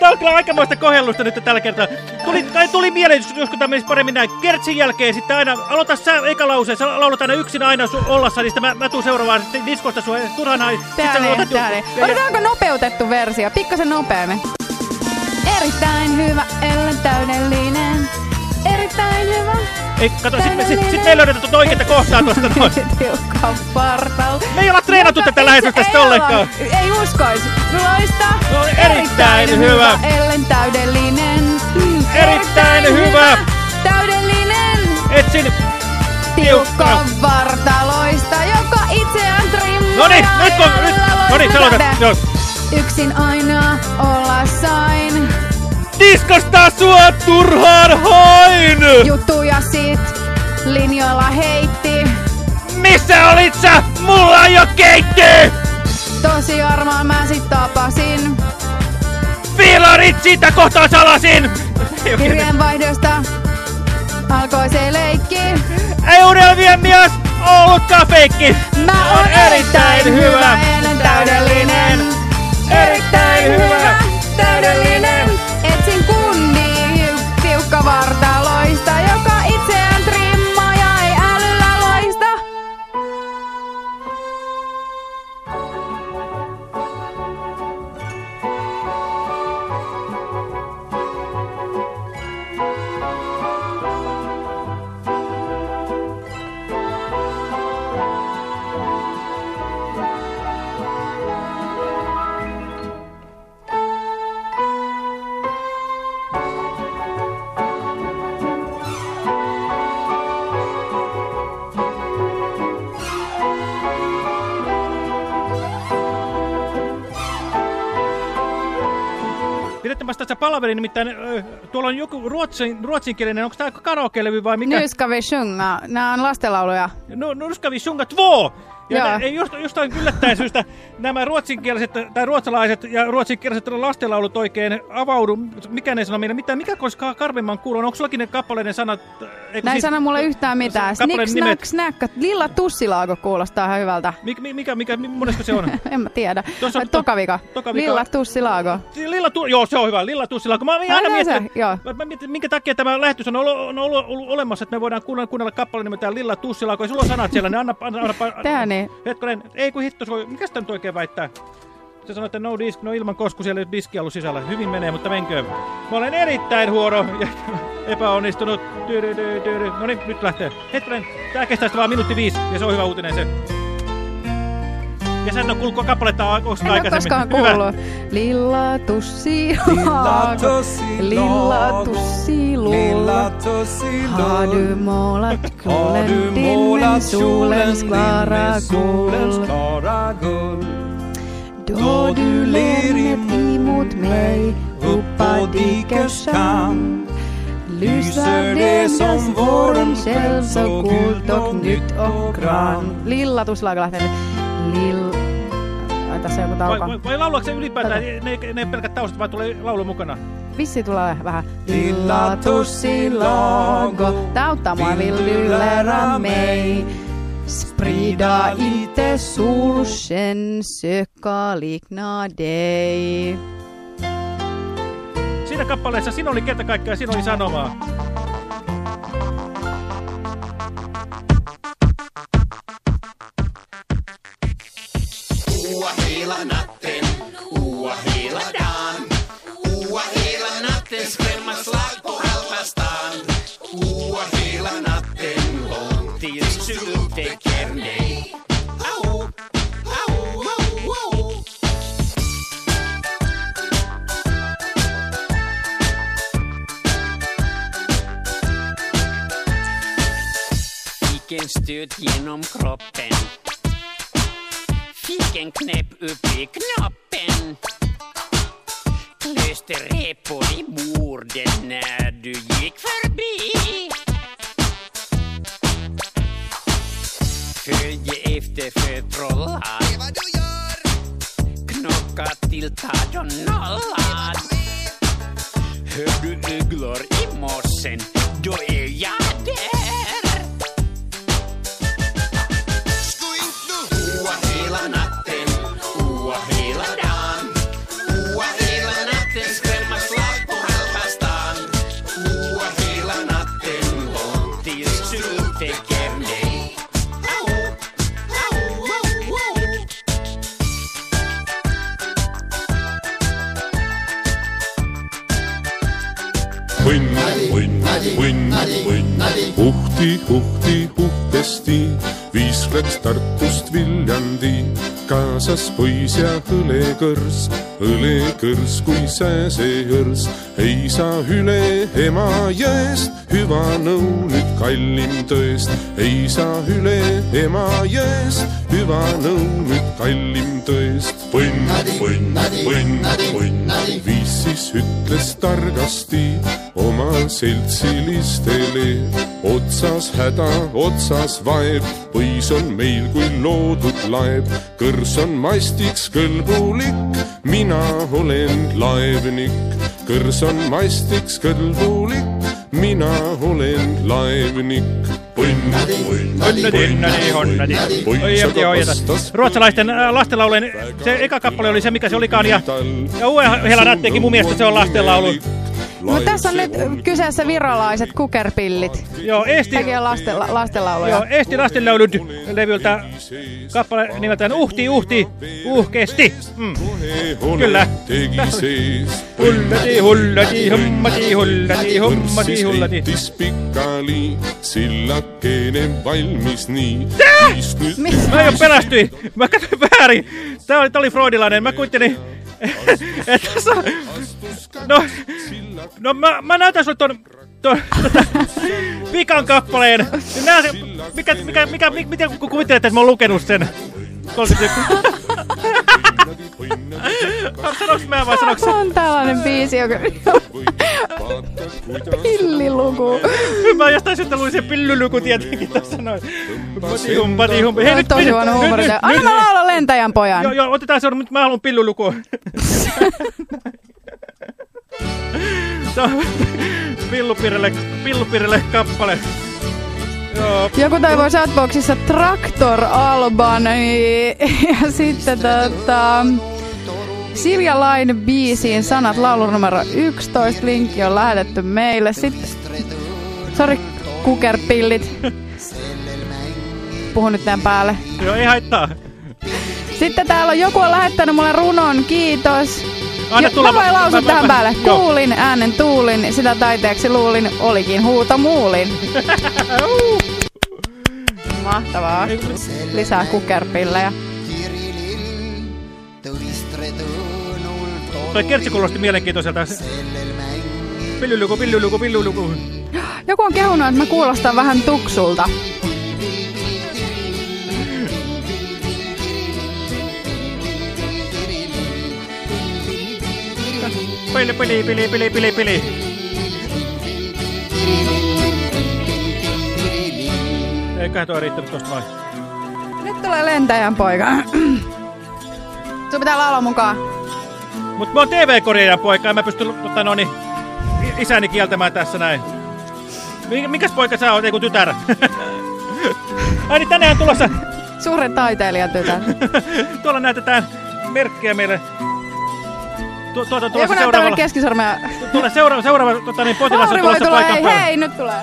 Tää on kyllä aikamoista kohellusta nyt tällä kertaa. Tuli, tai tuli mieleen, jos- joskus tämä menisi paremmin näin. Kertsin jälkeen sitten aina, aloita sä eka lauseen, sä laulat aina yksin aina su ollassa, niin sitten mä, mä tuun seuraavaan diskosta sua, turhaan aina. Tää niin, tää niin. ja- ja- Otetaanko nopeutettu versio? Pikkasen nopeammin. Erittäin hyvä, ellen täydellinen. Erittäin hyvä. Ei, kato, sit, me- sit, sit me ei löydetä tuota oikeita kohtaa tuosta noin. Tiukka partal. Me ei olla treenattu tätä lähetystä Ei ollenkaan. Ei uskois. Loista. No, erittäin hyvä. Ellen täydellinen. Mm, Erittäin hyvä. Täydellinen. Etsin. Tiukka vartaloista, joka itseään trimmaa. No niin, nyt kun, nyt, no niin. Joo. Yksin aina olla sain. Diskosta sua turhaan hain! Juttuja sit linjoilla heitti. Missä olit sä? Mulla jo keitti! Tosi varmaan mä sit tapasin. Filarit siitä kohtaa salasin! Kirjeenvaihdosta alkoi se leikki. Ei unelmien mies ollutkaan feikki! Mä oon erittäin hyvä, en täydellinen. Erittäin hyvä, täydellinen. Tässä palaveri, nimittäin ö, tuolla on joku ruotsin, ruotsinkielinen, onko tämä karaoke-levy vai mikä? Nu ska vi sjunga. Nämä on lastenlauluja. No, nu ska vi sjunga två! Ja ne, just, jostain yllättäen syystä nämä ruotsinkieliset tai ruotsalaiset ja ruotsinkieliset lastenlaulut oikein avaudu. Mikä ne sanoo meille mitään? Mikä koskaan karvemman kuulon? Onko sullakin ne kappaleiden sanat? Eikö Näin siis- sano mulle yhtään mitään. Snick, snack, snack. Lilla tussilaago kuulostaa ihan hyvältä. Mikä, mikä, mikä, monesko se on? en mä tiedä. Tuossa on- Tokavika. Tokavika. Lilla tussilaago. Lilla tu joo, se on hyvä. Lilla Tussila. Kun mä aina mietin, se, mä, mietin, minkä takia tämä lähetys on ollut, on ollut, ollut olemassa, että me voidaan kuunnella, kuunnella kappaleen nimeltään Lilla Tussila. Kun sulla on sanat siellä, niin anna, anna, anna, anna Tehdään niin. Hetkonen, ei kun hitto, se voi, mikä sitä nyt oikein väittää? Se sanoi, että no disk, no ilman kosku siellä diski ollut sisällä. Hyvin menee, mutta menköön. Mä olen erittäin huono ja epäonnistunut. No niin, nyt lähtee. Hetkonen, tää kestää sitten vaan minuutti viisi ja se on hyvä uutinen se. Ja sä et ole kuullut kappaletta koskaan En ole aikaisemmin. koskaan kuullut. Lilla tussi Lilla tussi Lilla tussi Lilla tussi Har du målat Har du kjolen din med målat solens kjolen din klara med solens guld? klara guld? Då du ler med emot mig uppa dikers Lyser det som våren själv så gult och nytt och grant Lilla tuslaaga lähtee nyt. Lill... Tässä on joku Vai, tauko. vai, vai laulaako se ylipäätään, ne, ne, ne pelkät taustat, vai tulee laulu mukana? Vissi tulee vähän. Lilla tussilago, Tää auttaa mua vill du lära mig Sprida inte solsken, söka likna dig Siinä kappaleessa siinä oli kerta kaikkiaan, siinä oli sanomaa. Ua hela natten, ua hela dagen Ua hela natten skrämma slag på halva stan Ua hela natten långt tills du upptäcker mig Au, au, au, au. Stöt genom kroppen Fick en knäpp upp i knoppen Löste repor i bordet när du gick förbi. Följde efter för trollar Det vad du gör. Knocka till tad och nollad Hör du ugglor i mossen Då är jag uhti, uhti, uhkesti, viis läks Tartust Viljandi, kaasas poiss ja õlekõrs, õlekõrs kui sääsejõrs, ei saa üle Emajõest, hüva nõu nüüd kallim tõest, ei saa üle Emajõest, hüva nõu nüüd kallim tõest. põnn, põnn, põnn, põnn, viis siis ütles targasti oma seltsilistele. otsas häda, otsas vaev, põis on meil kui loodud laev, kõrs on mastiks kõlbulik, mina olen laevnik. Kõrs on mastiks kõlbulik, mina olen jätä. Ruotsalaisten äh, lastenlaulujen, se eka kappale oli se, mikä se olikaan, ja, ja Ue Hela Nattekin mun mielestä se on lastenlaulu. No tässä on nyt kyseessä virolaiset kukerpillit. Joo, Eesti... Sekin on lasten, la, lastenlauluja. Joo, Eesti lastenlaulud levyltä kappale nimeltään Uhti, uhti, uhkesti. Mm. Kyllä. Hullati, hullati, hummati, hullati, hummati, hullati. pikali, sillakene valmis nii. Mä jo pelästyin. Mä katsoin väärin. Tää oli, tää oli freudilainen. Mä kuttelin, että tässä on... No, no mä, mä näytän sulle ton, ton vikan kappaleen. Nää se, mikä, mikä, mikä, mikä, miten kuvittelet, että mä oon lukenut sen? 30 Sanoks mä vai sanoks sä? On tällainen biisi, joka... Pilliluku. Mä jostain syystä luin sen pillyluku tietenkin tässä noin. Patihum, patihum. Hei, Nyt tosi huono huumori. Anna mä laulaa lentäjän pojan. Joo, joo, otetaan se, nyt mä haluan pillulukua. Se on pillupirille, pillupirille kappale. Joo. Joku toivoo Shoutboxissa Traktor Alban niin- ja sitten tota, Silja Lain biisiin sanat laulu numero 11. Linkki on lähetetty meille. Sitten, sori kukerpillit. Puhun nyt tämän päälle. Joo, ei haittaa. Sitten täällä on joku on lähettänyt mulle runon, kiitos. Anna Jo- tulla, mä voin lausua tähän päälle. joo. Kuulin äänen tuulin, sitä taiteeksi luulin, olikin huuto muulin. Mahtavaa. Lisää kukerpillejä. Toi kertsi kuulosti mielenkiintoiselta. Pilluluku, pilluluku, pilluluku. Joku on kehunut, että mä kuulostan vähän tuksulta. Pili, pili, pili, pili, pili, pili. Eiköhän toi riittänyt tosta vai? Nyt tulee lentäjän poika. Sun pitää laulaa mukaan. Mut mä oon TV-korjaajan poika ja mä pystyn tota, no, niin, isäni kieltämään tässä näin. Mi- Mikäs poika sä oot, ei kun tytär? Ai niin tänään tulossa, Suuren taiteilijan tytär. tuolla näytetään merkkiä meille. Tu tuota, Joku tuossa näyttää seuraavalla, keskisormea. tuolla seuraava, seuraava tota, niin, potilas on Lauri voi tulossa tulla, paikan hei, päälle. hei, nyt tulee.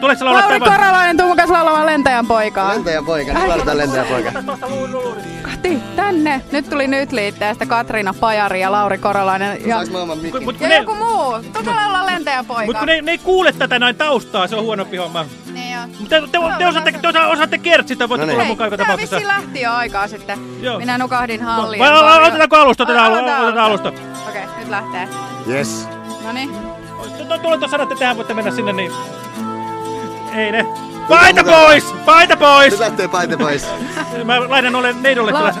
Tuleeko sä laulaa Lauri tämän? Korolainen, tuu mukaan laulamaan lentäjän poikaa. Lentäjän poika, nyt laitetaan lentäjän poika. Kahti, tänne. Nyt tuli nyt liitteestä Katriina Pajari ja Lauri Korolainen. Ja? Mut ja ne, joku muu. Tuu laulaa lentäjän poika. mut kun ne, ne ei kuule tätä näin taustaa, se on huonompi homma. Mutta te, te, te, osaatte, te osa- osaatte kertsitä, voitte No niin. tulla mukaan joka tapauksessa. vissiin lähti jo aikaa sitten. Joo. Minä nukahdin halliin. Vai Varjo- otetaanko alusta? Otetaan, Aloitetaan otetaan alusta. Okei, nyt lähtee. Yes. Noniin. Tuolla tuossa sanotte, että tehän voitte mennä sinne, niin... Ei ne. Paita pois! Paita pois! Nyt lähtee paite pois. Mä laitan ole neidolle La- kyllä.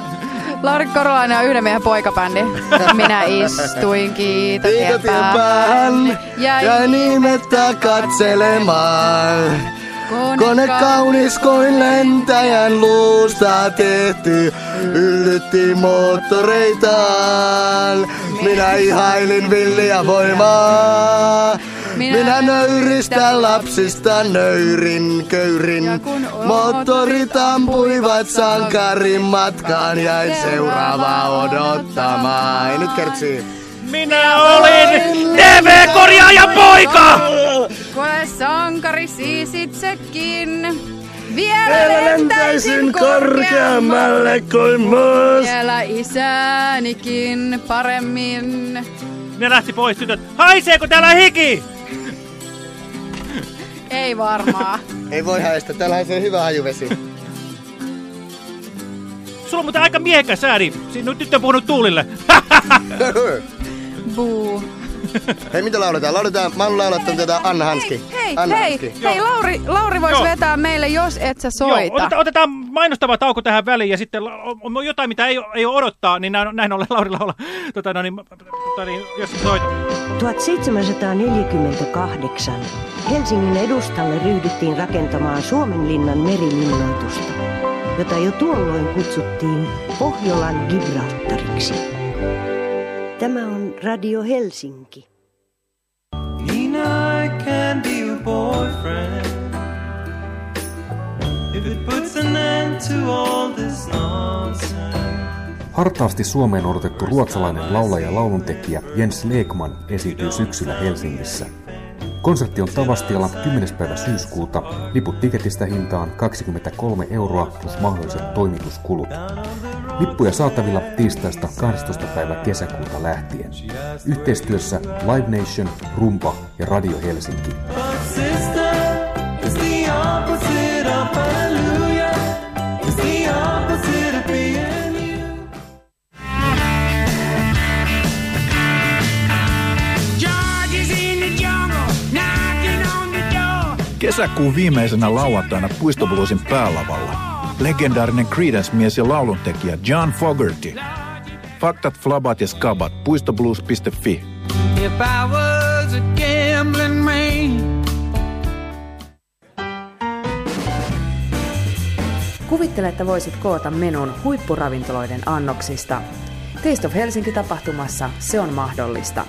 Lauri Korolainen on yhden miehen poikabändi. Minä istuin kiitotien päähän. ja nimettä katselemaan. Kone Kone kaunis kuin lentäjän luusta tehty, yllytti moottoreitaan. Minä ihailin villiä voimaa. Minä Minä nöyristä lapsista nöyrin köyrin. Moottorit ampuivat sankarin matkaan, jäin seuraavaa odottamaan. Ei nyt kertsii. Minä olin TV-korjaajan poika! Koe sankari siis itsekin. Vielä Vielä lentäisin korkeammalle kuin mus. Vielä isäänikin paremmin. Ne lähti pois tytöt. Haiseeko täällä hiki? Ei varmaa. Ei voi häistä, täällähän se hyvä hajuvesi. Sulla on muuten aika miehekäs ääni. Siin nyt tyttö on puhunut Tuulille. Buu. Hei, mitä lauletaan? Lauletaan, mä oon laulattanut tätä Anna Hanski. Hei, Anna hei, Hanski. hei, Lauri, Lauri voisi Joo. vetää meille, jos et sä Joo, soita. otetaan, otetaan mainostava tauko tähän väliin ja sitten on, jotain, mitä ei, ei ole odottaa, niin näin, näin ollen Laurilla olla, tota, no niin, tota, niin, jos soit. 1748 Helsingin edustalle ryhdyttiin rakentamaan Suomenlinnan merilinnoitusta, jota jo tuolloin kutsuttiin Pohjolan Gibraltariksi. Tämä on Radio Helsinki. Nina, I can be your boyfriend if it puts an end to all this nonsense. Hartaasti Suomeen odotettu ruotsalainen laulaja ja lauluntekijä Jens Lekman esiintyy syksyllä Helsingissä. Konsertti on Tavastialla 10. päivä syyskuuta. Liput tiketistä hintaan 23 euroa plus mahdolliset toimituskulut. Lippuja saatavilla tiistaista 12. päivä kesäkuuta lähtien. Yhteistyössä Live Nation, Rumpa ja Radio Helsinki. Kesäkuun viimeisenä lauantaina Puistobluesin päälavalla. Legendaarinen Creedence-mies ja lauluntekijä John Fogerty. Faktat, flabat ja skabat. Puistoblues.fi. If I was a gambling man. Kuvittele, että voisit koota menun huippuravintoloiden annoksista. Taste of Helsinki-tapahtumassa se on mahdollista.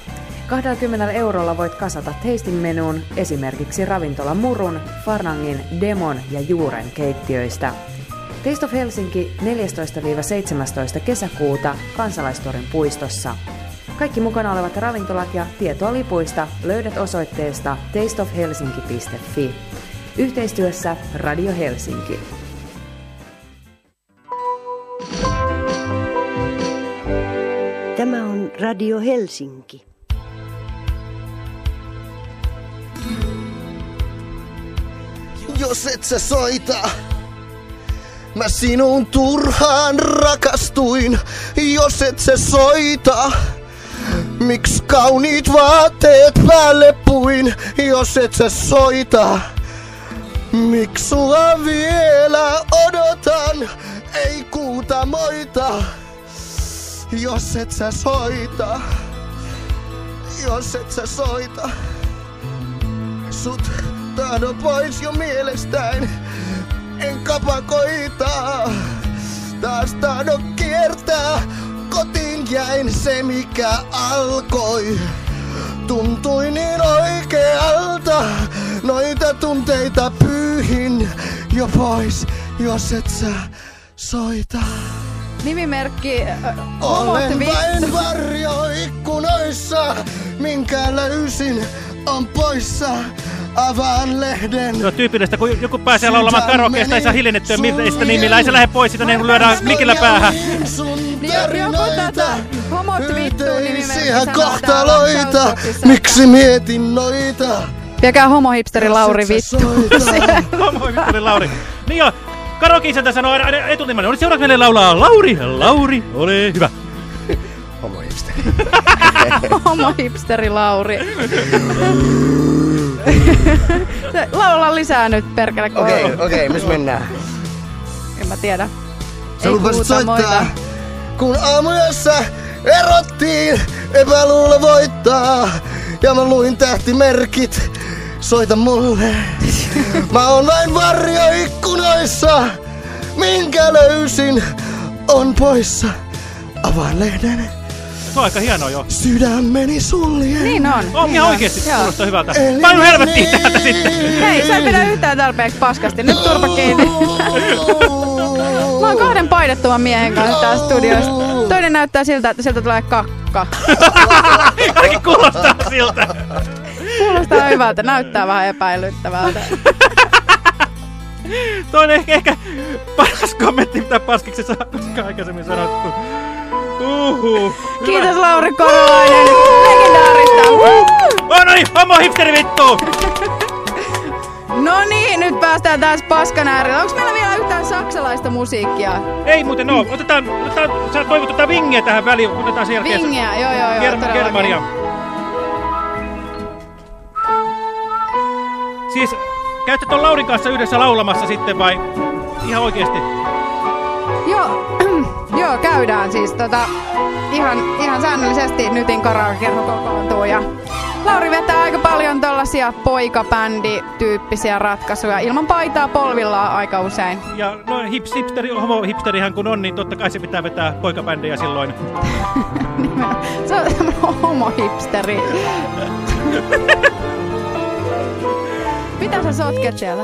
20 eurolla voit kasata tasting menuun esimerkiksi ravintola Murun, Farnangin, Demon ja Juuren keittiöistä. Taste of Helsinki 14-17 kesäkuuta Kansalaistorin puistossa. Kaikki mukana olevat ravintolat ja tietoa lipuista löydät osoitteesta tasteofhelsinki.fi. Yhteistyössä Radio Helsinki. Tämä on Radio Helsinki. Jos et sä soita, mä sinun turhaan rakastuin. Jos et sä soita, miksi kauniit vaatteet päälle puin? Jos et sä soita, miksi sua vielä odotan? Ei kuuta moita, jos et sä soita. Jos et sä soita, sut tahdo pois jo mielestäin. En kapakoita, taas tahdo kiertää. Kotiin jäin se mikä alkoi. Tuntui niin oikealta, noita tunteita pyyhin jo pois, jos et sä soita. Nimimerkki äh, Olen vain varjo ikkunoissa, minkä löysin on poissa. Avaan lehden. Se on tyypillistä, kun joku pääsee laulamaan karaokeesta, ei saa hiljennettyä mistä nimillä, ei se lähde pois sitä, niin kun lyödään mikillä päähän. Jo- joku tätä Homot kohtaloita, miksi mietin noita? Viekää homohipsteri Lauri vittu. Vitturi Lauri. Niin joo, karaoke-isäntä sanoo aina aina etunimellä. Nyt seuraavaksi meille laulaa Lauri, Lauri, ole hyvä. Homohipsteri. homohipsteri Lauri. Laula lisää nyt perkele. Okei, okei, missä mennään? En mä tiedä. Sä lupasit soittaa, moita. kun aamuyössä erottiin, epäluulo voittaa. Ja mä luin tähtimerkit, soita mulle. Mä oon vain varjo ikkunoissa, minkä löysin on poissa. Avaan lehden, Se on aika hienoa jo. sydämeni suljen. Niin on. On ihan oikeesti, kuulostaa hyvältä. Eli Paljon helvettiin niin. täältä sitten. Hei, sä et pidä yhtään tarpeeksi paskasti. Nyt turpa kiinni. Mä oon kahden paidettoman miehen kanssa täällä studiossa. Toinen näyttää siltä, että sieltä tulee kakka. Ainakin kuulostaa siltä. Kuulostaa hyvältä, näyttää vähän epäilyttävältä. Toinen ehkä, ehkä paras kommentti, mitä paskiksi saa koskaan aikaisemmin sanottu. Uhu. Kiitos Lauri Korolainen. Legendaarista. Oh, no niin, homo hipsteri vittu! No niin, nyt päästään taas paskan äärelle. Onko meillä vielä yhtään saksalaista musiikkia? Ei muuten oo. Otetaan, otetaan sä toivot tätä vingiä tähän väliin. Otetaan sen jälkeen. Vingiä, joo joo joo. Ger todellakin. Germania. Siis, käytte ton Laurin kanssa yhdessä laulamassa sitten vai ihan oikeesti? Joo, joo, käydään siis tota, ihan, ihan säännöllisesti nytin karaokekerho kokoontuu ja Lauri vetää aika paljon tällaisia poikabändi-tyyppisiä ratkaisuja ilman paitaa polvillaan aika usein. Ja no hips, hipsteri, homo hipsterihan kun on, niin totta kai se pitää vetää poikabändejä silloin. Se on semmoinen homohipsteri. Mitä sä sotket siellä?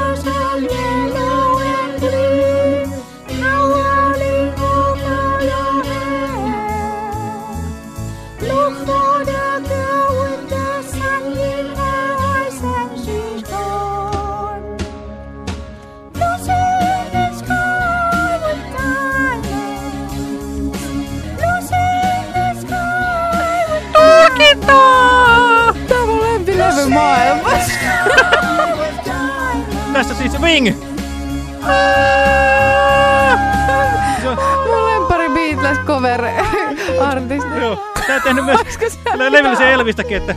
maailmassa. Tässä siis Wing! Mun lempari Beatles cover artisti. Joo. Tää on tehnyt myös levyllisen Elvistäkin, että...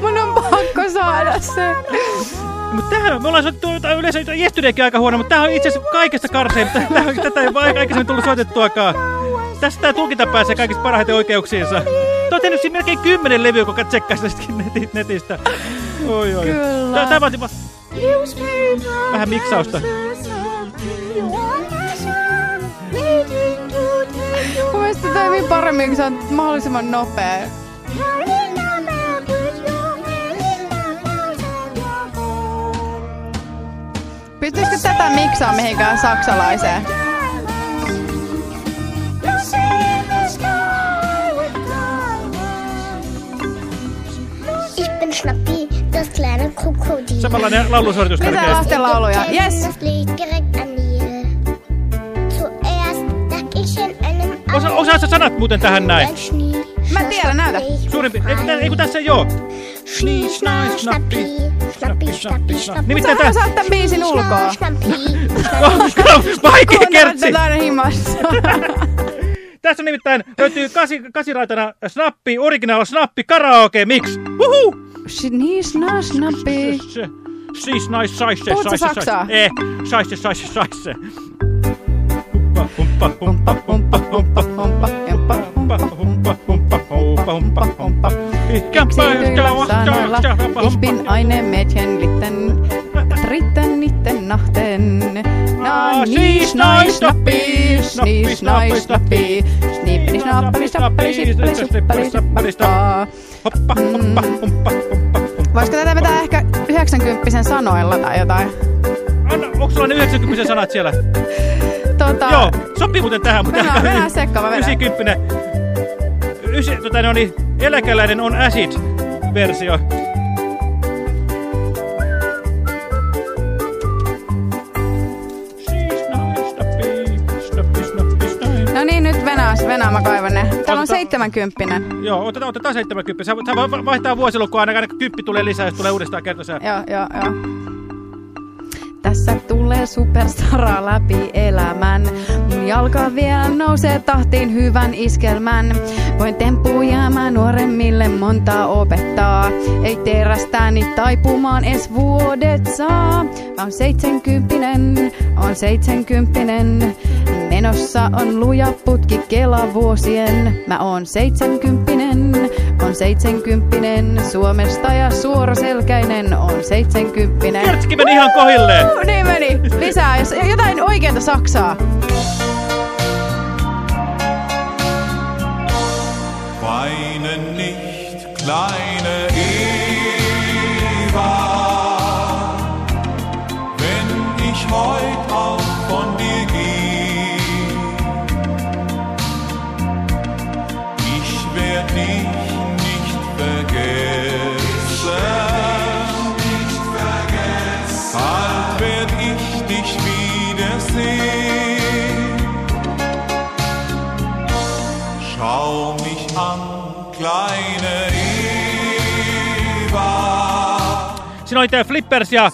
Mun on pakko saada se. Mutta tähän me ollaan soittu jotain yleensä Yesterdaykin aika huono, mutta tää on itse asiassa kaikesta karsein. Tätä ei vaan aikaisemmin tullut soitettuakaan. Tästä tää tulkinta pääsee kaikista parhaiten oikeuksiinsa. Te on tehnyt siinä melkein kymmenen levyä, kun tsekkaisi neti- netistä. Oi, oi. Kyllä. Tää, tää vaatii vähän miksausta. Mun mielestä toimii paremmin, kun se on mahdollisimman nopea. Pystyisikö tätä miksaa mihinkään saksalaiseen? Schnappi, das kleine Krokodil. Samanlainen laulusuoritus tärkeä. lastenlauluja. Yes! Ich in einem Osa, osaat sä sanat muuten tähän näin? Mä tiedän, näytä. Suurin piirtein. Ei, ei kun tässä ei oo. Snii, snai, snappi. Schnappi, schnappi, schnappi. Nimittäin Sä tää... osaat tämän biisin ulkoa. Vaikea kertsi! tätä aina himassa. Tässä on nimittäin löytyy kasi, kasiraitana Snappi, original Snappi, karaoke, mix. Uhu! Niin, sna, snappi. Siis nais saisse, saisse, saksaa? saisse. Eh, saisse, saisse, saisse. Humppa, humppa, humppa, humppa, humppa, humppa, humppa, humppa, humppa, humppa, humppa, humppa. Kriegsjägerler sanoilla, ich bin eine Mädchen, litten, dritten, nitten, nachten. Snappeli, sippeli. Hoppa, hoppa. Voisiko tätä vetää ehkä 90 sanoilla tai jotain? Anna, onko sulla ne 90 sanat siellä? Tota, Joo, sopii muuten tähän, mutta... Mennään- mennään sekkaan, mä vedän. 90. Ysi, tota, no niin, eläkeläinen on acid-versio. Venää mä kaivan ne. Täällä on 70. Joo, otetaan, otetaan 70. Sä, sä voi vaihtaa vuosilukua aina, aina kymppi tulee lisää, jos tulee uudestaan kertosää. Joo, joo, joo. Tässä tulee superstara läpi elämän. Mun jalka vielä nousee tahtiin hyvän iskelmän. Voin temppuja mä nuoremmille monta opettaa. Ei terästäni taipumaan es vuodet saa. Mä oon seitsenkymppinen, on seitsenkymppinen. Menossa on luja putki Kela vuosien. Mä oon seitsenkymppinen, on seitsenkymppinen. Suomesta ja suoraselkäinen on seitsenkymppinen. Kertski meni ihan kohilleen. Uh, niin meni. Lisää, jos jotain oikeinta saksaa. Tää Flippers ja äh,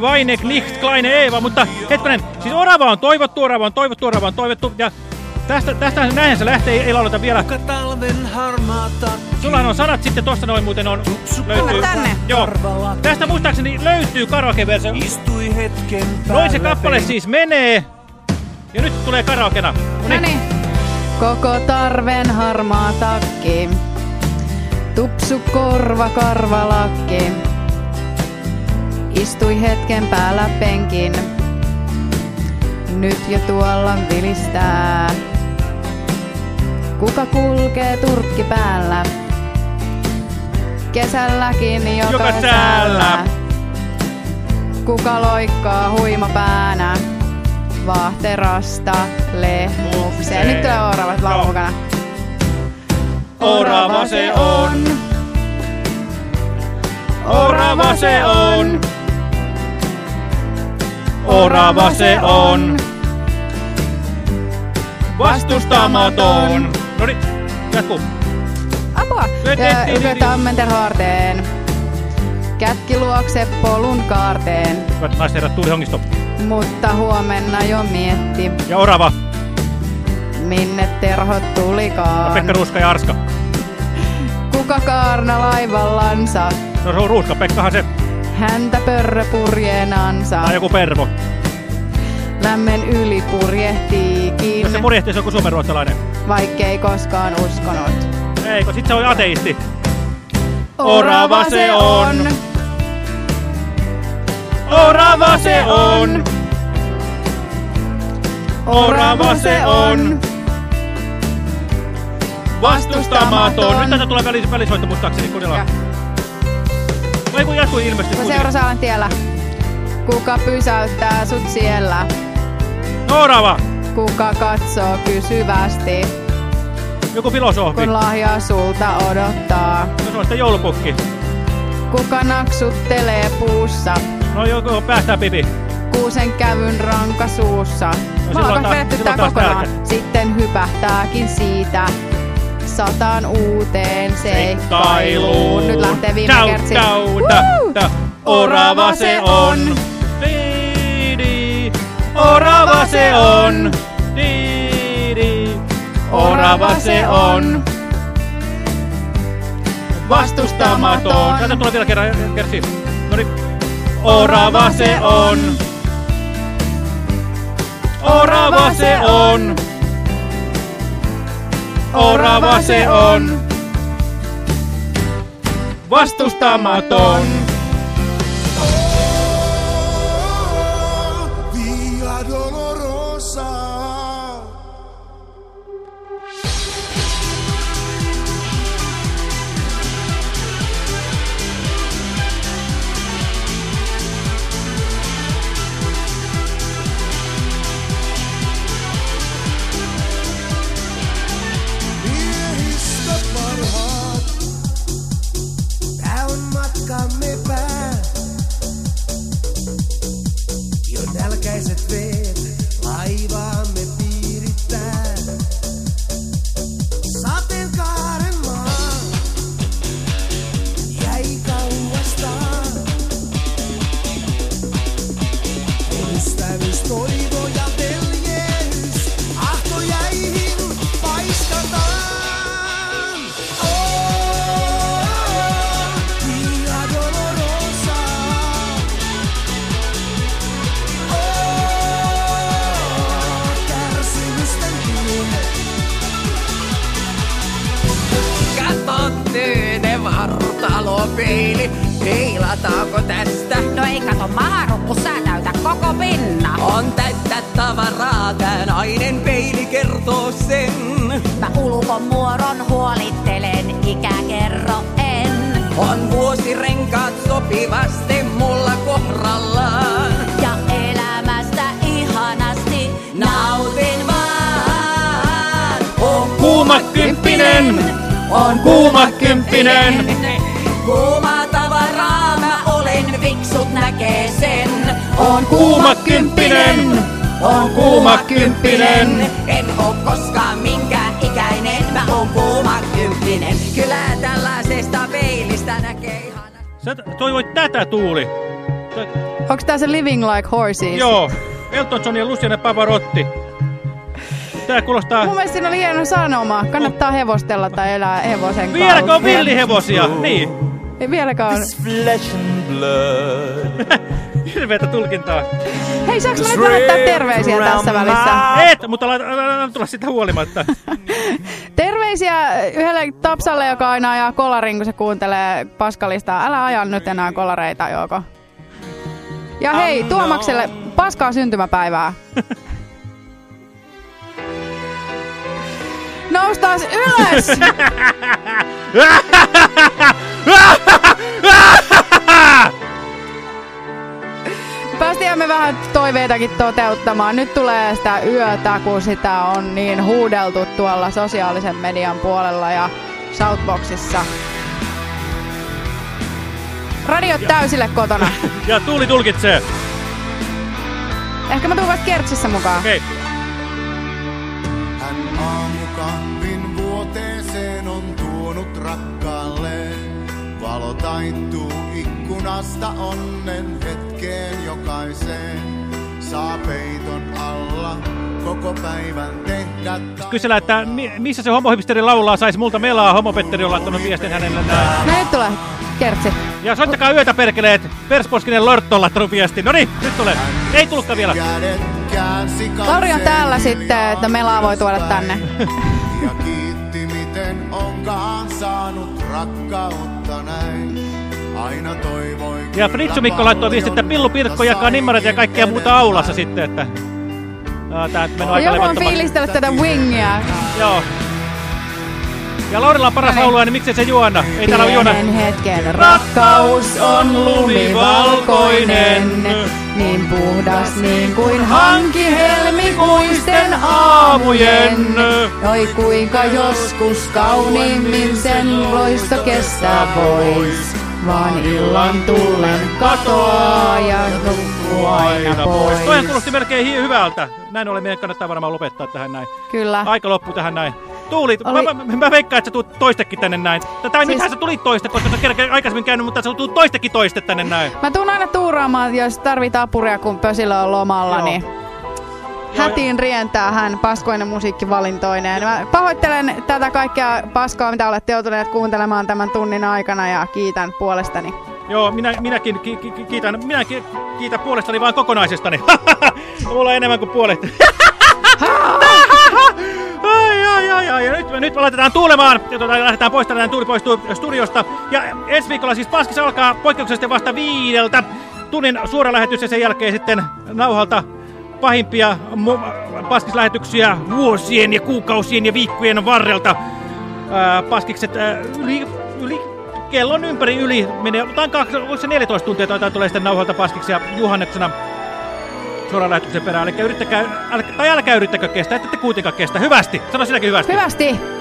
Weinek nicht kleine Eeva, mutta hetkinen, siis orava on toivottu, orava on toivottu, orava on toivottu, ja tästä, tästä näinhän se lähtee, ei, ei lauleta vielä. Sullahan on sanat sitten, tossa noin muuten on, löytyy. tänne. Joo, tästä muistaakseni löytyy karaoke-versio. Istui hetken Noin se kappale siis menee, ja nyt tulee karaokena. No niin. Koko tarven harmaa takki. Tupsu korva karvalakki. Istui hetken päällä penkin. Nyt jo tuolla vilistää. Kuka kulkee turkki päällä? Kesälläkin joka, Joka säällä. Kuka loikkaa huima päänä? Vahterasta lehmukseen. Nyt tulee oravat laulu mukana. Orava se on. Orava se on. Orava se on. Vastustamaton. No niin, jatkuu. Apua! Nyt Ja tehtiin- Ykötammen terhaarteen. Kätki luokse polun kaarteen, Hyvät naiset herrat, Tuuli Hongisto. mutta huomenna jo mietti, Ja Orava. minne terhot Ja tulikaan. Pekka Ruuska ja Arska. Kuka kaarna laivallansa, No se on Ruuska, Pekkahan se. Häntä pörrö purjeenansa. Tai joku Pervo. Lämmen yli purjehtiikin, Jos se purjehtii, se on kuin suomenruotsalainen. vaikkei koskaan uskonut. Eikö, sit se on ateisti. Orava se on, Orava se on. Orava se on. Vastustamaton. Nyt tästä tulee välis, välisoitto muistaakseni, kuunnellaan. Vai kun kun kuitenkin. Seurasaaren tiellä. Kuka pysäyttää sut siellä? Orava. Kuka katsoo kysyvästi, Joku filosofi. kun lahjaa sulta odottaa? No se on sitten joulupukki. Kuka naksuttelee puussa, No joku päästää pipi. kuusen kävyn ranka suussa? Mä silloin tää taas kokonaan. Sitten hypähtääkin siitä sataan uuteen seikkailuun. Nyt lähtee viime Tau, kertsi. tau, ta, ta. Orava se on. Di-di. Orava se on. Di-di. Orava se on. Vastustamaton. Täältä tulee vielä kerran kertsi. Noniin. Orava se on. Orava se on. Orava se on. Vastustamaton. Onks tää se Living Like Horses? Joo. Elton John ja Luciano Pavarotti. Tää kuulostaa... Mun mielestä siinä oli hieno sanoma. Kannattaa hevostella tai elää hevosen Vieläkö on villihevosia? Niin. Ei vieläkään on. Flesh and blood. Hirveetä tulkintaa. Hei, saanko mä nyt lähettää terveisiä tässä välissä? Et, mutta la- tulla sitä huolimatta. Terveisiä yhdelle Tapsalle, joka aina ajaa kolarin, kun se kuuntelee Paskalista. Älä aja nyt enää kolareita, Jouko. Ja hei, Tuomakselle paskaa syntymäpäivää. Noustaas ylös! Päästihän me vähän toiveitakin toteuttamaan. Nyt tulee sitä yötä, kun sitä on niin huudeltu tuolla sosiaalisen median puolella ja Shoutboxissa. Radiot täysille kotona. Ja Tuuli tulkitsee. Ehkä mä tuun vasta kertsissä mukaan. Okei. Hän aamukahvin vuoteeseen on tuonut rakkaalle. Valo taittuu ikkunasta onnen hetkeen jokaiseen. Saa peiton alla koko päivän tehdä Kysellään, että mi missä se homohipsteri laulaa, saisi multa melaa. Homopetteri on laittanut viestin hänelle näin. Tulee kertsi. Ja soittakaa yötä perkeleet. Persposkinen Lortto on laittanut viestin. No niin, nyt tulee. Ei tullutkaan vielä. Lauri on täällä sitten, että Melaa voi tuoda tänne. Ja kiitti miten onkaan saanut rakkautta näin. Aina toivoi Ja Fritsu Mikko laittoi viestin, että Pillu Pirkko jakaa nimmarit ja kaikkea muuta aulassa sitten, että... Tää aika Joku on fiilistellyt tätä wingia. Joo. Ja Laurilla on paras laulua, niin miksei se juona? Ei täällä ole juona. Hetken rakkaus on lumivalkoinen, niin puhdas niin kuin hanki helmikuisten aamujen. Oi kuinka joskus kauniimmin sen loisto kestää pois, vaan illan tullen katoaa ja nukkuu aina pois. Toihan kuulosti melkein hyvältä. Näin ollen meidän kannattaa varmaan lopettaa tähän näin. Kyllä. Aika loppu tähän näin. Tuuli, Oli- mä, mä, mä veikkaan, että sä tuut toistekin tänne näin. Tai siis... mitään sä tulit toiste, koska sä kerran aikaisemmin käynyt, mutta sä tuut toistekin toiste tänne näin. Mä tuun aina tuuraamaan, jos tarvitaan apuria, kun Pösilö on lomalla, Joo. niin hätiin rientää hän paskoinen musiikkivalintoineen. Mä pahoittelen tätä kaikkea paskoa, mitä olette joutuneet kuuntelemaan tämän tunnin aikana ja kiitän puolestani. Joo, minä, minäkin ki, ki, ki- kiitän, minä ki, kiitän puolestani vaan kokonaisestani. Mulla on enemmän kuin puolet. Ja nyt, nyt me laitetaan tuulemaan. Tuota, lähdetään pois tänään tuuli poistuu studiosta. Ja ensi viikolla siis Paskissa alkaa poikkeuksellisesti vasta viideltä. Tunnin suora lähetys ja sen jälkeen sitten nauhalta pahimpia paskislähetyksiä vuosien ja kuukausien ja viikkojen varrelta. Ää, paskikset ää, yli, yli kellon ympäri yli menee, otetaan kaksi, onko se 14 tuntia tai tulee sitten nauhalta paskiksi ja juhanneksena suoraan lähetyksen perään. Eli yrittäkää, älkä, tai älkää yrittäkö kestää, ette te kuitenkaan kestä. Hyvästi, sano sinäkin hyvästi. Hyvästi!